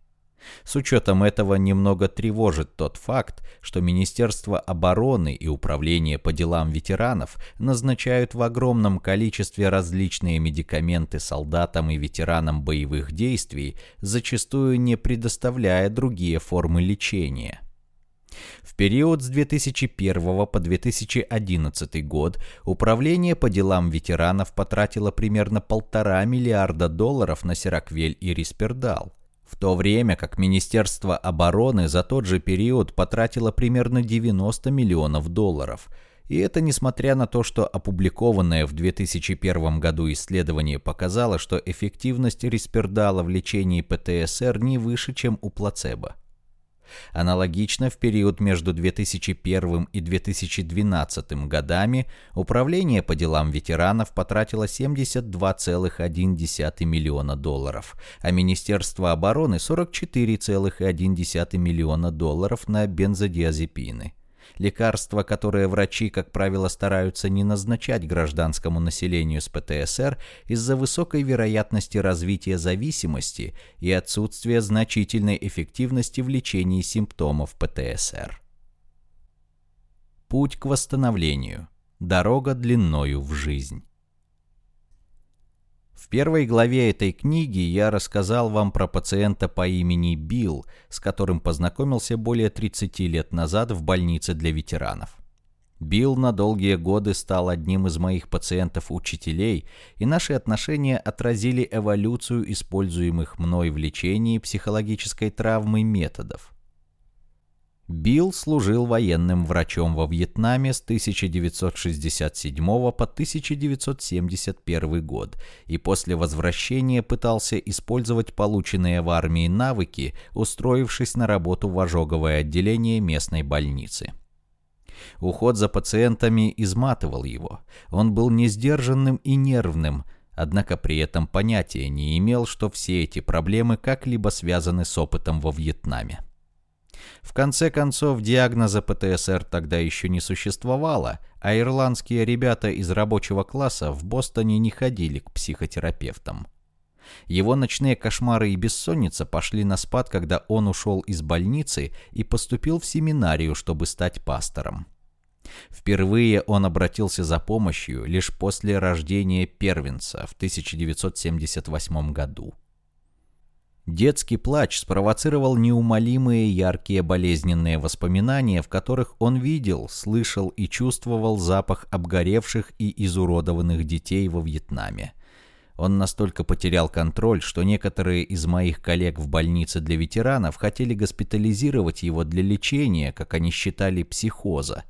с учетом этого немного тревожит тот факт, что Министерство обороны и Управление по делам ветеранов назначают в огромном количестве различные медикаменты солдатам и ветеранам боевых действий, зачастую не предоставляя другие формы лечения. В период с 2001 по 2011 год Управление по делам ветеранов потратило примерно полтора миллиарда долларов на Сираквель и Риспердал в то время как Министерство обороны за тот же период потратило примерно 90 миллионов долларов. И это несмотря на то, что опубликованное в 2001 году исследование показало, что эффективность риспердала в лечении ПТСР не выше, чем у плацебо. Аналогично в период между 2001 и 2012 годами Управление по делам ветеранов потратило 72,1 миллиона долларов, а Министерство обороны 44,1 миллиона долларов на бензодиазепины лекарства, которые врачи, как правило, стараются не назначать гражданскому населению с ПТСР из-за высокой вероятности развития зависимости и отсутствия значительной эффективности в лечении симптомов ПТСР. Путь к восстановлению. Дорога длиною в жизнь. В первой главе этой книги я рассказал вам про пациента по имени Билл, с которым познакомился более 30 лет назад в больнице для ветеранов. Билл на долгие годы стал одним из моих пациентов-учителей, и наши отношения отразили эволюцию используемых мной в лечении психологической травмы методов. Билл служил военным врачом во Вьетнаме с 1967 по 1971 год и после возвращения пытался использовать полученные в армии навыки, устроившись на работу в ожоговое отделение местной больницы. Уход за пациентами изматывал его. Он был несдержанным и нервным, однако при этом понятия не имел, что все эти проблемы как-либо связаны с опытом во Вьетнаме. В конце концов, диагноза ПТСР тогда еще не существовало, а ирландские ребята из рабочего класса в Бостоне не ходили к психотерапевтам. Его ночные кошмары и бессонница пошли на спад, когда он ушел из больницы и поступил в семинарию, чтобы стать пастором. Впервые он обратился за помощью лишь после рождения первенца в 1978 году. Детский плач спровоцировал неумолимые яркие болезненные воспоминания, в которых он видел, слышал и чувствовал запах обгоревших и изуродованных детей во Вьетнаме. Он настолько потерял контроль, что некоторые из моих коллег в больнице для ветеранов хотели госпитализировать его для лечения, как они считали, психоза.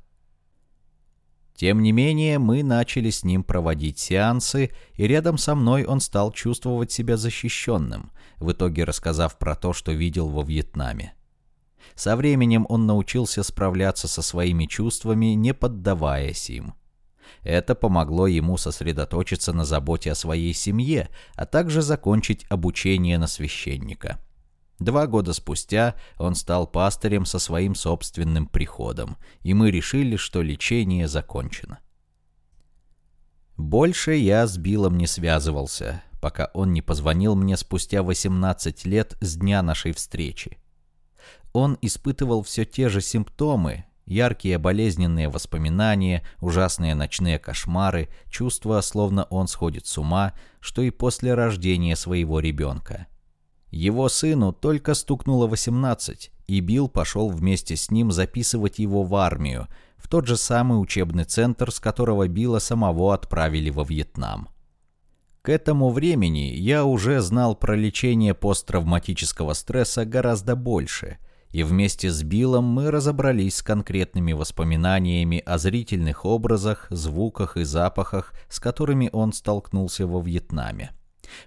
Тем не менее, мы начали с ним проводить сеансы, и рядом со мной он стал чувствовать себя защищенным, в итоге рассказав про то, что видел во Вьетнаме. Со временем он научился справляться со своими чувствами, не поддаваясь им. Это помогло ему сосредоточиться на заботе о своей семье, а также закончить обучение на священника. Два года спустя он стал пастырем со своим собственным приходом, и мы решили, что лечение закончено. Больше я с Биллом не связывался, пока он не позвонил мне спустя 18 лет с дня нашей встречи. Он испытывал все те же симптомы, яркие болезненные воспоминания, ужасные ночные кошмары, чувства, словно он сходит с ума, что и после рождения своего ребенка. Его сыну только стукнуло 18, и Билл пошел вместе с ним записывать его в армию, в тот же самый учебный центр, с которого Билла самого отправили во Вьетнам. К этому времени я уже знал про лечение посттравматического стресса гораздо больше, и вместе с Биллом мы разобрались с конкретными воспоминаниями о зрительных образах, звуках и запахах, с которыми он столкнулся во Вьетнаме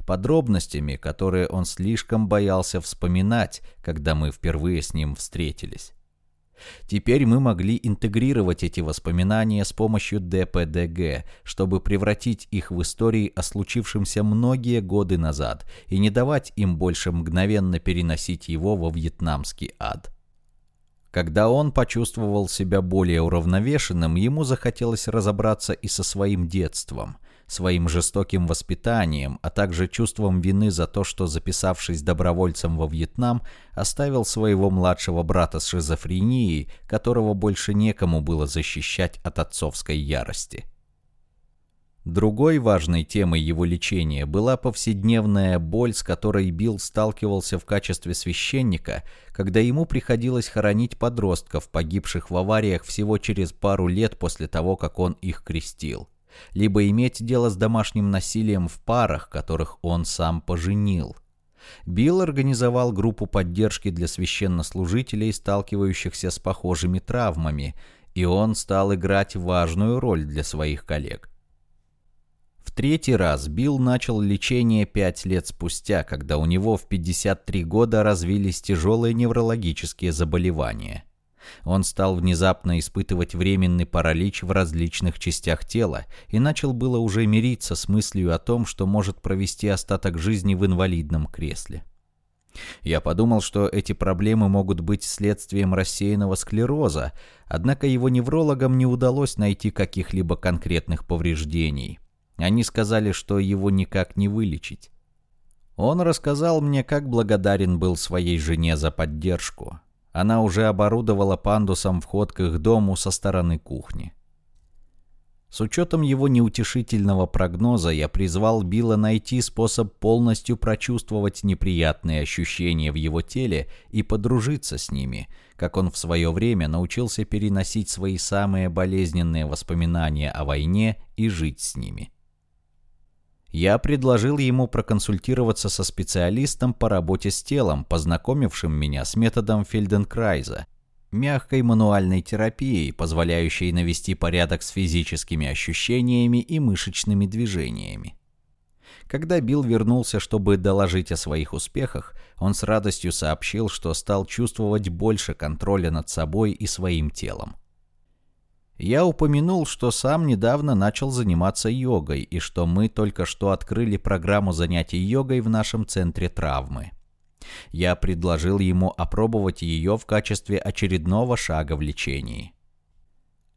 подробностями, которые он слишком боялся вспоминать, когда мы впервые с ним встретились. Теперь мы могли интегрировать эти воспоминания с помощью ДПДГ, чтобы превратить их в истории о случившемся многие годы назад и не давать им больше мгновенно переносить его во вьетнамский ад. Когда он почувствовал себя более уравновешенным, ему захотелось разобраться и со своим детством, своим жестоким воспитанием, а также чувством вины за то, что, записавшись добровольцем во Вьетнам, оставил своего младшего брата с шизофренией, которого больше некому было защищать от отцовской ярости. Другой важной темой его лечения была повседневная боль, с которой Билл сталкивался в качестве священника, когда ему приходилось хоронить подростков, погибших в авариях всего через пару лет после того, как он их крестил либо иметь дело с домашним насилием в парах, которых он сам поженил. Билл организовал группу поддержки для священнослужителей, сталкивающихся с похожими травмами, и он стал играть важную роль для своих коллег. В третий раз Билл начал лечение пять лет спустя, когда у него в 53 года развились тяжелые неврологические заболевания – он стал внезапно испытывать временный паралич в различных частях тела и начал было уже мириться с мыслью о том, что может провести остаток жизни в инвалидном кресле. Я подумал, что эти проблемы могут быть следствием рассеянного склероза, однако его неврологам не удалось найти каких-либо конкретных повреждений. Они сказали, что его никак не вылечить. Он рассказал мне, как благодарен был своей жене за поддержку. Она уже оборудовала пандусом вход к их дому со стороны кухни. С учетом его неутешительного прогноза я призвал Билла найти способ полностью прочувствовать неприятные ощущения в его теле и подружиться с ними, как он в свое время научился переносить свои самые болезненные воспоминания о войне и жить с ними. Я предложил ему проконсультироваться со специалистом по работе с телом, познакомившим меня с методом Фельденкрайза, мягкой мануальной терапией, позволяющей навести порядок с физическими ощущениями и мышечными движениями. Когда Билл вернулся, чтобы доложить о своих успехах, он с радостью сообщил, что стал чувствовать больше контроля над собой и своим телом. Я упомянул, что сам недавно начал заниматься йогой и что мы только что открыли программу занятий йогой в нашем центре травмы. Я предложил ему опробовать ее в качестве очередного шага в лечении.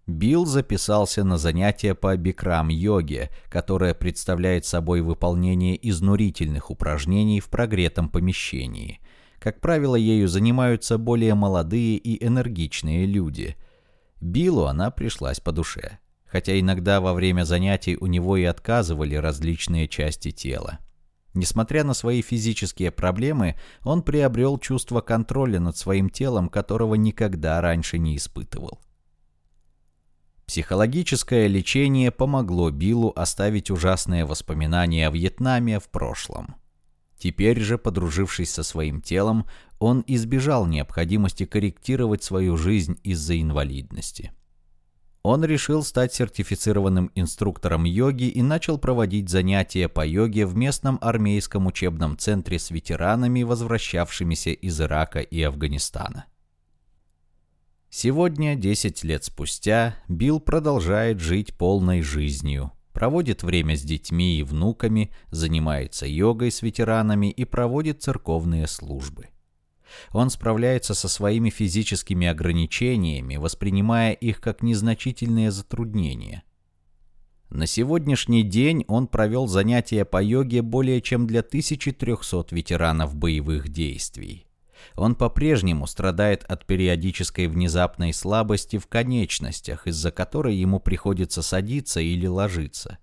Билл записался на занятие по бикрам-йоге, которое представляет собой выполнение изнурительных упражнений в прогретом помещении. Как правило, ею занимаются более молодые и энергичные люди – Биллу она пришлась по душе, хотя иногда во время занятий у него и отказывали различные части тела. Несмотря на свои физические проблемы, он приобрел чувство контроля над своим телом, которого никогда раньше не испытывал. Психологическое лечение помогло Биллу оставить ужасные воспоминания о Вьетнаме в прошлом. Теперь же, подружившись со своим телом, он избежал необходимости корректировать свою жизнь из-за инвалидности. Он решил стать сертифицированным инструктором йоги и начал проводить занятия по йоге в местном армейском учебном центре с ветеранами, возвращавшимися из Ирака и Афганистана. Сегодня, 10 лет спустя, Билл продолжает жить полной жизнью, проводит время с детьми и внуками, занимается йогой с ветеранами и проводит церковные службы. Он справляется со своими физическими ограничениями, воспринимая их как незначительные затруднения. На сегодняшний день он провел занятия по йоге более чем для 1300 ветеранов боевых действий. Он по-прежнему страдает от периодической внезапной слабости в конечностях, из-за которой ему приходится садиться или ложиться.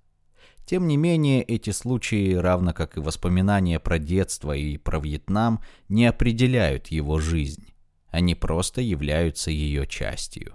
Тем не менее, эти случаи, равно как и воспоминания про детство и про Вьетнам, не определяют его жизнь. Они просто являются ее частью.